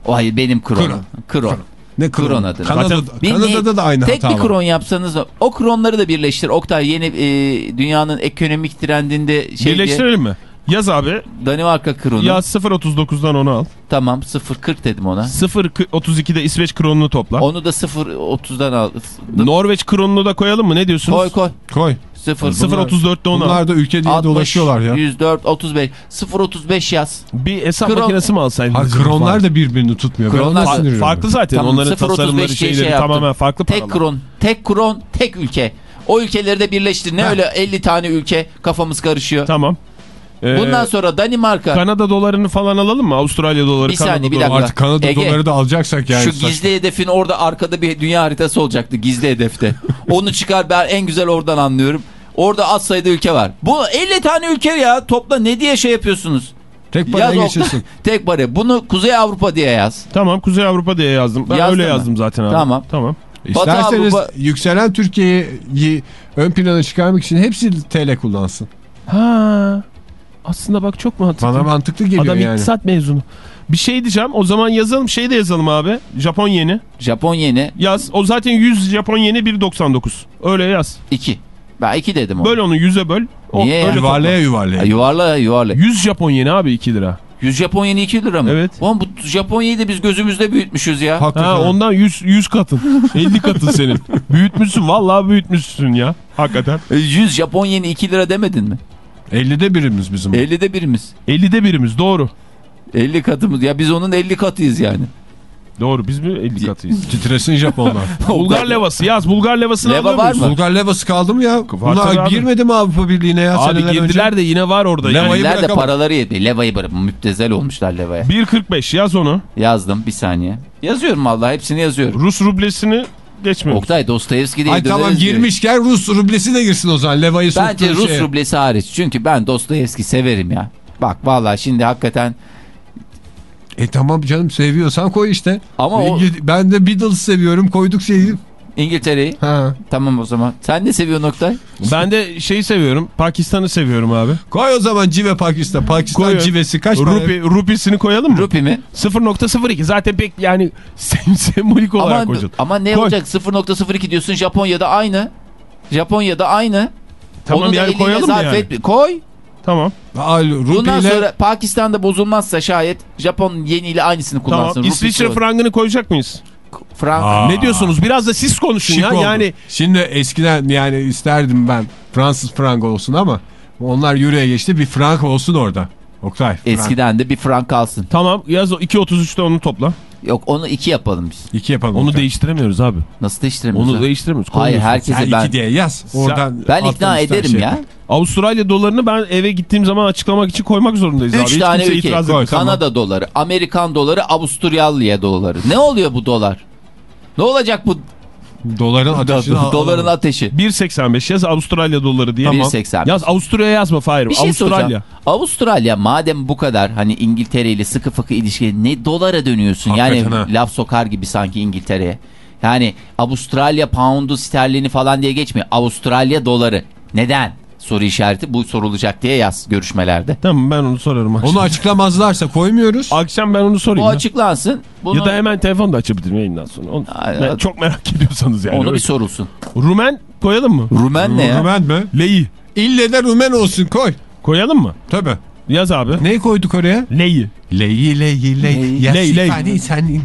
O hayır benim kron. Kron. Kron. Ne Kron. Kanada'da, Bir Kanada'da ne- da aynı Tek hata bir var. kron yapsanız o kronları da birleştir. Oktay yeni e, dünyanın ekonomik trendinde şey diye, Birleştirelim mi? Yaz abi. Danimarka kronu. Yaz 0.39'dan onu al. Tamam 0.40 dedim ona. 0.32'de İsveç kronunu topla. Onu da 0.30'dan al. Norveç kronunu da koyalım mı? Ne diyorsunuz? Koy koy. Koy. 0 0.34'te onu al. Bunlar da ülke diye 60, dolaşıyorlar ya. 104, 35. 0.35 yaz. Bir hesap Kron- makinesi mi alsaydınız? Ha, kronlar da birbirini tutmuyor. Kronlar- Fa- farklı zaten. Tamam, Onların 0.35 tasarımları diye şeyleri şey yaptım. tamamen farklı Tek paralar. kron, tek kron, tek ülke. O ülkeleri de birleştir. Ne öyle 50 tane ülke kafamız karışıyor. Tamam. Ee, Bundan sonra Danimarka Kanada dolarını falan alalım mı? Avustralya doları, Bir Kanada saniye, bir doları. dakika. Artık Kanada Ege, doları da alacaksak yani. şu saçma. gizli hedefin orada arkada bir dünya haritası olacaktı gizli hedefte. [LAUGHS] Onu çıkar ben en güzel oradan anlıyorum. Orada az sayıda ülke var. Bu 50 tane ülke ya topla ne diye şey yapıyorsunuz? Tek paraya Yaz geçilsin. [LAUGHS] Tek para. Bunu Kuzey Avrupa diye yaz. Tamam Kuzey Avrupa diye yazdım. Ben Yazdın öyle mı? yazdım zaten abi. Tamam. Tamam. Batı İsterseniz Avrupa- yükselen Türkiye'yi ön plana çıkarmak için hepsi TL kullansın. Ha. Aslında bak çok mantıklı. Bana mantıklı geliyor Adam yani. iktisat mezunu. Bir şey diyeceğim. O zaman yazalım. Şey de yazalım abi. Japon yeni. Japon yeni Yaz. O zaten 100 Japon yeni 1.99. Öyle yaz. 2. Ben 2 dedim o. Böl onu 100'e böl. O, Niye öyle Yuvarlaya yuvarlaya. Yuvarla yuvarla. 100 Japon yeni abi 2 lira. 100 Japon yeni 2 lira mı? Evet. Ulan bu Japonya'yı da biz gözümüzde büyütmüş ya. Hakikaten. Ha, ondan 100, 100 katın. [LAUGHS] 50 katın senin. Büyütmüşsün. Vallahi büyütmüşsün ya. Hakikaten. E, 100 Japon yeni 2 lira demedin mi? 50'de birimiz bizim. 50'de birimiz. 50'de birimiz doğru. 50 katımız. Ya biz onun 50 katıyız yani. Doğru biz mi 50 katıyız? [LAUGHS] Titresin Japonlar. [LAUGHS] Bulgar levası yaz. Bulgar levasını Leva alıyor mı? Bulgar levası kaldı mı ya? abi. girmedi mi Avrupa Birliği'ne ya Abi girdiler önce? de yine var orada. Levayı Yani. De paraları yedi. Leva'yı bırak. Müptezel olmuşlar Leva'ya. 1.45 yaz onu. Yazdım bir saniye. Yazıyorum vallahi hepsini yazıyorum. Rus rublesini geçmiyor. Oktay Dostoyevski diye Ay tamam girmişken Rus rublesi de girsin o zaman. Levayı Bence Rus şeye. rublesi hariç. Çünkü ben Dostoyevski severim ya. Bak vallahi şimdi hakikaten E tamam canım seviyorsan koy işte. Ama o- Ben de Beatles seviyorum koyduk şeyi. İngiltere'yi Ha. tamam o zaman. Sen ne seviyorsun Oktay? Ben de şeyi seviyorum. Pakistan'ı seviyorum abi. Koy o zaman Cive Pakistan. Pakistan Koyuyorum. civesi kaç para? Rupi, rupisini koyalım mı? Rupi mi? 0.02 zaten pek yani sem [LAUGHS] sembolik olarak Ama, koyacağız. ama ne Koy. olacak 0.02 diyorsun Japonya'da aynı. Japonya'da aynı. Tamam Onu da yani koyalım mı yani? et- Koy. Tamam. Aa, Rupi Bundan ile sonra Pakistan'da bozulmazsa şayet Japon yeniyle aynısını kullansın. Tamam. İsviçre frangını koyacak mıyız? Frank. Ne diyorsunuz? Biraz da siz konuşun şık ya. oldu. Yani Şimdi eskiden yani isterdim ben Fransız frank olsun ama onlar euroya geçti bir frank olsun orada. Oktay. frank. Eskiden de bir frank kalsın. tamam yaz o 2.33'te onu topla. Yok onu iki yapalım biz. İki yapalım. Onu Oktay. değiştiremiyoruz abi. Nasıl değiştiremiyoruz? Onu değiştiremiyoruz. Hayır herkese ben iki diye yaz. Oradan ben ikna ederim şey ya. Avustralya dolarını ben eve gittiğim zaman açıklamak için koymak zorundayız abi. Üç tane ülke. itiraz etmez. Kanada doları, Amerikan doları, Avustralya doları. Ne oluyor bu dolar? Ne olacak bu Doların ateşini doların ateşi? 1.85 yaz Avustralya doları diye. Tamam. 1.85. Yaz Avustralya yazma Fahir. Bir şey Avustralya. soracağım. Avustralya madem bu kadar hani İngiltere ile sıkı fıkı ilişki ne dolara dönüyorsun? Yani Hakikaten ha. laf sokar gibi sanki İngiltere'ye. Yani Avustralya poundu sterlini falan diye geçmiyor. Avustralya doları. Neden? Soru işareti bu sorulacak diye yaz görüşmelerde. Tamam ben onu sorarım akşam. Onu açıklamazlarsa koymuyoruz. Akşam ben onu sorayım. Bu ya. açıklansın. Bunu, Ya da hemen telefon da açabilirim yayından sonra. Onu, Ay, Ben çok merak [LAUGHS] ediyorsanız yani. onu bir sorulsun. Rumen koyalım mı? Rumen ne ya? Rumen mi? Leyi. İlle de Rumen olsun koy. Koyalım mı? Tabii. Yaz abi. Neyi koyduk oraya? Leyi. Leyi leyi Ley. leyi. Ya Ley, ley. sifani sen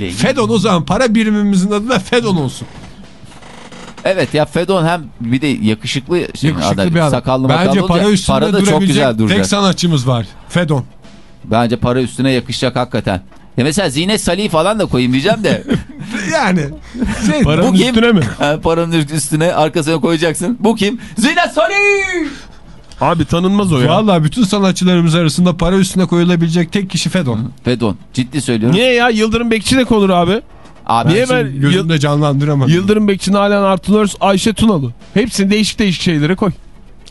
Ley. Fedon o zaman para birimimizin adı da Fedon olsun. Evet ya Fedon hem bir de yakışıklı, şey, Yakışıklı adam, bir adam. sakallı Bence para olunca üstünde para da çok güzel duracak. tek sanatçımız var. Fedon. Bence para üstüne yakışacak hakikaten. Ya mesela Zine Salih falan da koyayım diyeceğim de. [LAUGHS] Yani. Şey, Paranın Bu kim? üstüne mi? Ha, paranın üstüne arkasına koyacaksın. Bu kim? Zine Salih! Abi tanınmaz o ya. Vallahi bütün sanatçılarımız arasında para üstüne koyulabilecek tek kişi Fedon. Fedon. Ciddi söylüyorum. Niye ya? Yıldırım Bekçi de konur abi. Abi Niye ben gözümde canlandıramadım. Yıldırım Bekçi, Nalan Artunörs, Ayşe Tunalı. Hepsini değişik değişik şeylere koy.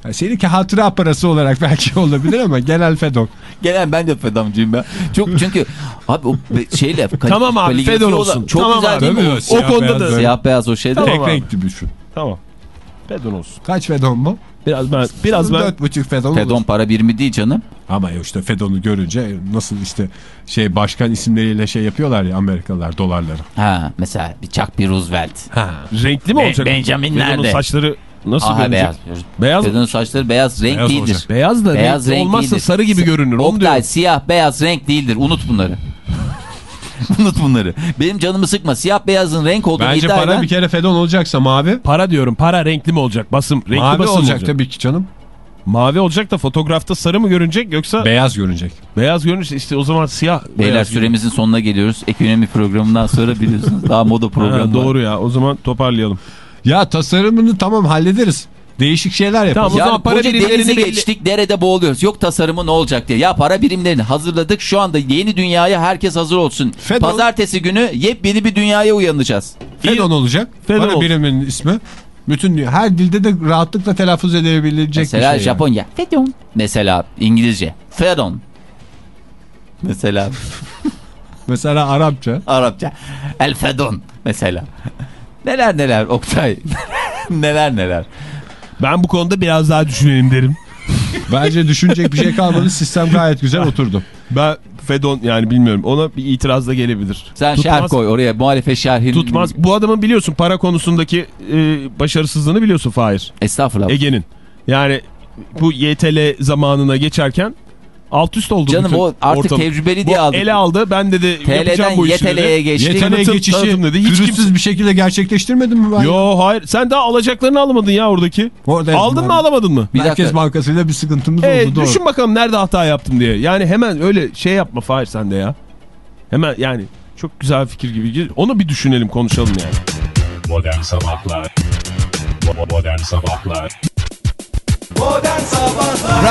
Ya Seninki hatıra parası olarak [LAUGHS] belki olabilir ama genel Fedon. Gelen ben de Fedomcuyum ben. Çok çünkü abi o şeyle Tamam abi, Fedon olsun. Çok Tamam güzel abi, değil mi? o? O konuda da-. Siyah beyaz o şeyde. Tamam Tek renkli düşün. Tamam. Fedon olsun. Kaç Fedon bu? Biraz ben biraz ben Dört buçuk Fedon, Fedon olur. para birimi değil canım. Ama işte Fedon'u görünce nasıl işte şey başkan isimleriyle şey yapıyorlar ya Amerikalılar dolarları. Ha mesela bir Chuck bir Roosevelt. renkli mi Be- olacak? Benjamin Fedon'un nerede? saçları nasıl Aha beyaz. Beyaz mı? Fedon'un saçları beyaz renk Beyaz değildir. olacak. Beyaz da Beyaz renk renk olmazsa değildir. sarı gibi görünür. Oktay siyah beyaz renk değildir. Unut bunları. [LAUGHS] Unut bunları. Benim canımı sıkma. Siyah beyazın renk olduğunu Bence iddia para eden... bir kere Fedon olacaksa mavi. Para diyorum. Para renkli mi olacak? Basım. Renkli mavi basım olacak, olacak. tabii ki canım. Mavi olacak da fotoğrafta sarı mı görünecek yoksa Beyaz görünecek. beyaz görünürse işte o zaman siyah. Beyler beyaz süremizin sonuna geliyoruz. Ekonomi programından sonra biliyorsunuz. Daha moda [LAUGHS] programı Ha, doğru ya. O zaman toparlayalım. Ya tasarımını tamam hallederiz. Değişik şeyler yaparız. Tamam, o Yani zaman para birimlerini belli- geçtik derede boğuluyoruz. Yok tasarımı ne olacak diye. Ya para birimlerini hazırladık. Şu anda yeni dünyaya herkes hazır olsun. Fedon- Pazartesi günü yepyeni bir dünyaya uyanacağız. Fedon olacak. Fedon para olsun. biriminin ismi. Bütün dünya- her dilde de rahatlıkla telaffuz edebilecek Mesela bir şey. yani. Japonya. Fedon. Mesela İngilizce. Fedon. Mesela [LAUGHS] Mesela Arapça. Arapça. El Fedon. Mesela. neler neler Oktay. [LAUGHS] neler neler. Ben bu konuda biraz daha düşünelim derim. Bence düşünecek bir şey kalmadı. Sistem gayet güzel oturdu. Ben Fedon yani bilmiyorum. Ona bir itiraz da gelebilir. Sen Tutmaz- şerh koy oraya muhalefet şerhini. Tutmaz. Bu adamın biliyorsun para konusundaki e, başarısızlığını biliyorsun Fahir. Estağfurullah. Ege'nin. Yani bu YTL zamanına geçerken alt üst oldu. Canım bütün o artık ortalık. tecrübeli diye aldık. ele aldı. Ben dedi yapacağım bu işi. YTL'ye geçtik. YTL Tanıtım- geçişi dedi. Hiç pürüzsüz kimse- bir şekilde gerçekleştirmedin mi ben? Yo hayır. Sen daha alacaklarını alamadın ya oradaki. Orada Aldın mı alamadın mı? Bir Merkez dakika. Bankası'yla bir sıkıntımız Evet oldu doğru. düşün bakalım nerede hata yaptım diye. Yani hemen öyle şey yapma Fahir sen de ya. Hemen yani Çok güzel fikir gibi. Onu bir düşünelim konuşalım yani. Modern Sabahlar Modern Sabahlar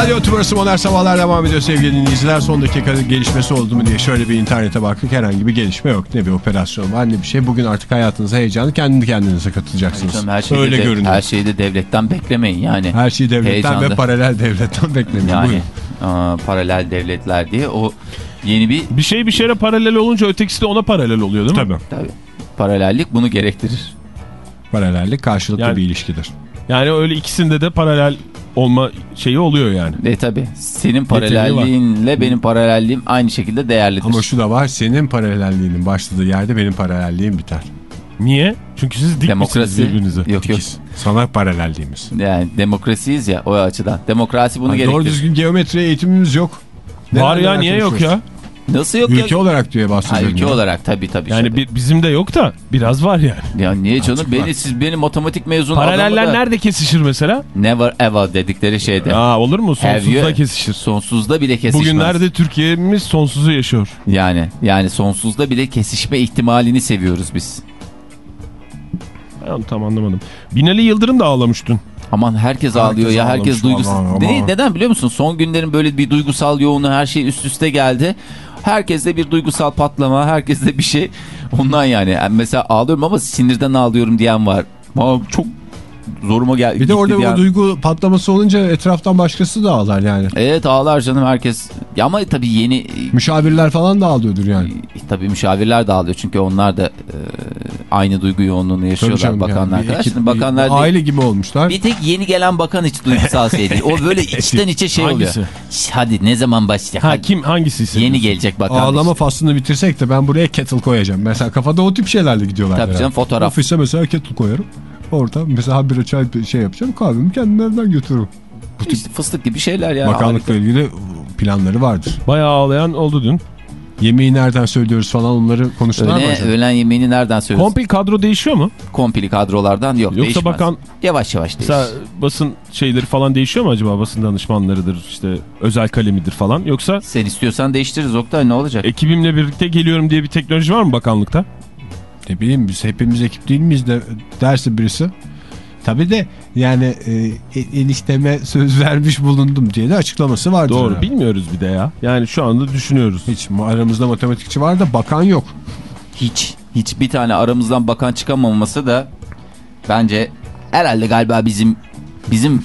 Radyo Tümrüsü Modern Sabahlar devam ediyor sevgili dinleyiciler. Son dakika gelişmesi oldu mu diye şöyle bir internete baktık. Herhangi bir gelişme yok. Ne bir operasyon var ne bir şey. Bugün artık hayatınıza heyecanı kendi kendinize katılacaksınız. Canım, her şeyde Öyle de- görünüyor. Her Her, şeyi de devletten beklemeyin yani. şeyi devletten Heyecanlı. ve paralel devletten [LAUGHS] beklemeyin. Yani aa, paralel devletler diye o yeni bir Bir şey bir şeye paralel olunca ötekisi de ona paralel oluyor değil mi? Tabii. tabii, paralellik bunu gerektirir. Paralellik karşılıklı Yani- bir ilişkidir. Yani öyle ikisinde de paralel olma şeyi oluyor yani. E tabi senin paralelliğinle benim paralelliğim aynı şekilde değerlidir. Ama şu da var senin paralelliğinin başladığı yerde benim paralelliğim biter. Niye? Çünkü siz dik Demokrasi birbirinize? yok yok. İkiz. Sana paralelliğimiz. Yani demokrasiyiz ya o açıdan. Demokrasi bunu Hani gerektirir. doğru düzgün geometri eğitimimiz yok. Var ya niye yok ya? Nasıl yok Ülke ya? olarak diye Ha, bahsediyorum. ülke ya. olarak tabii tabii. Yani şöyle. bi- bizim de yok da biraz var yani. Ya niye canım? Açık Beni var. siz beni matematik mezunu Paraleller da nerede kesişir mesela? never ever dedikleri şeyde. Aa, olur mu? Sonsuzda kesişir. Sonsuzda bile kesişmez. Bugünlerde Türkiye'miz sonsuzu yaşıyor. Yani yani sonsuzda bile kesişme ihtimalini seviyoruz biz. Ben onu tam anlamadım. Binali Yıldırım da ağlamış dün. Aman herkes, ağlıyor ya herkes duygusal. Ne, neden biliyor musun? Son günlerin böyle bir duygusal yoğunluğu her şey üst üste geldi. Herkeste bir duygusal patlama, herkeste bir şey. Ondan yani. Yani mesela ağlıyorum ama sinirden ağlıyorum diyen var. Çok zoruma geldi. Bir de orada o duygu patlaması olunca etraftan başkası da ağlar yani. Evet ağlar canım herkes. Ya ama tabii yeni Müşavirler falan da ağlıyordur yani. tabii müşavirler de ağlıyor çünkü onlar da e, aynı duygu yoğunluğunu yaşıyorlar canım bakanlar. yani. Bir ekip, Şimdi bakanlar bir aile gibi olmuşlar. Bir tek yeni gelen bakan hiç duygusal şey değil. O böyle [LAUGHS] içten içe şey Hangisi? oluyor. Hadi ne zaman başlayacak? Ha kim hangisi? Yeni gelecek bakan. Ağlama işte. faslını bitirsek de ben buraya kettle koyacağım. Mesela kafada o tip şeylerle gidiyorlar. Tabii herhalde. canım, fotoğraf. Ofise mesela kettle koyarım. Orada mesela bir çay bir şey yapacağım. Kahvemi kendim evden götürürüm. İşte fıstık gibi şeyler ya. Bakanlıkla ilgili planları vardır. Bayağı ağlayan oldu dün. Yemeği nereden söylüyoruz falan onları konuştular mı acaba? öğlen yemeğini nereden söylüyorsun? Komple kadro değişiyor mu? Kompili kadrolardan yok Yoksa değişmez. bakan Yavaş yavaş değişir. mesela basın şeyleri falan değişiyor mu acaba? Basın danışmanlarıdır işte özel kalemidir falan. Yoksa Sen istiyorsan değiştiririz Oktay ne olacak? ekibimle birlikte geliyorum diye bir teknoloji var mı bakanlıkta? Ne bileyim biz hepimiz ekip değil miyiz de derse birisi. Tabii de yani e, e- enişteme söz [LAUGHS] vermiş bulundum diye de açıklaması vardır. Doğru herhalde. bilmiyoruz bir de ya. Yani şu anda düşünüyoruz. Hiç aramızda matematikçi var da bakan yok. Hiç. Hiç bir tane aramızdan bakan çıkamaması da bence herhalde galiba bizim bizim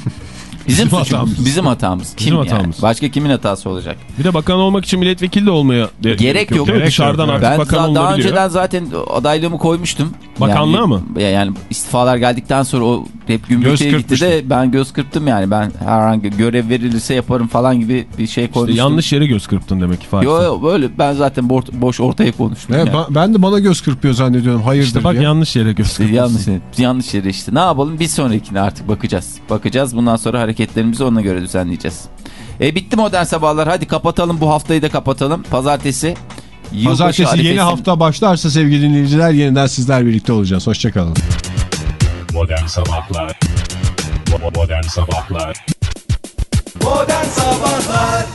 bizim, Bizim hatamız. bizim hatamız. Kim Bizim yani? hatamız. Başka kimin hatası olacak? Bir de bakan olmak için milletvekili de olmaya de- Gerek yok. mi? Gerek Dışarıdan yok, artık Ben bakan za- daha olabiliyor. önceden zaten adaylığımı koymuştum. Bakanlığa yani, mı? Ya Yani istifalar geldikten sonra o hep Göz gümrükte gitti de ben göz kırptım yani. Ben herhangi görev verilirse yaparım falan gibi bir şey İşte koymuştum. yanlış yere göz kırptın demek ki Fahir. Yo, yo böyle ben zaten boş, boş ortaya konuştum. Ve yani. ben de bana göz kırpıyor zannediyorum. Hayırdır İşte bak diye. yanlış yere göz kırptın. yanlış, yanlış yere işte. Ne yapalım? Bir sonrakine artık bakacağız. Bakacağız. Bundan sonra hareketlerimizi ona göre düzenleyeceğiz. E bitti modern sabahlar. Hadi kapatalım. Bu haftayı da kapatalım. Pazartesi. Pazartesi yeni arifesi- hafta başlarsa sevgili dinleyiciler yeniden sizler birlikte olacağız. Hoşçakalın. Modern Sabahlar Modern Sabahlar Modern Sabahlar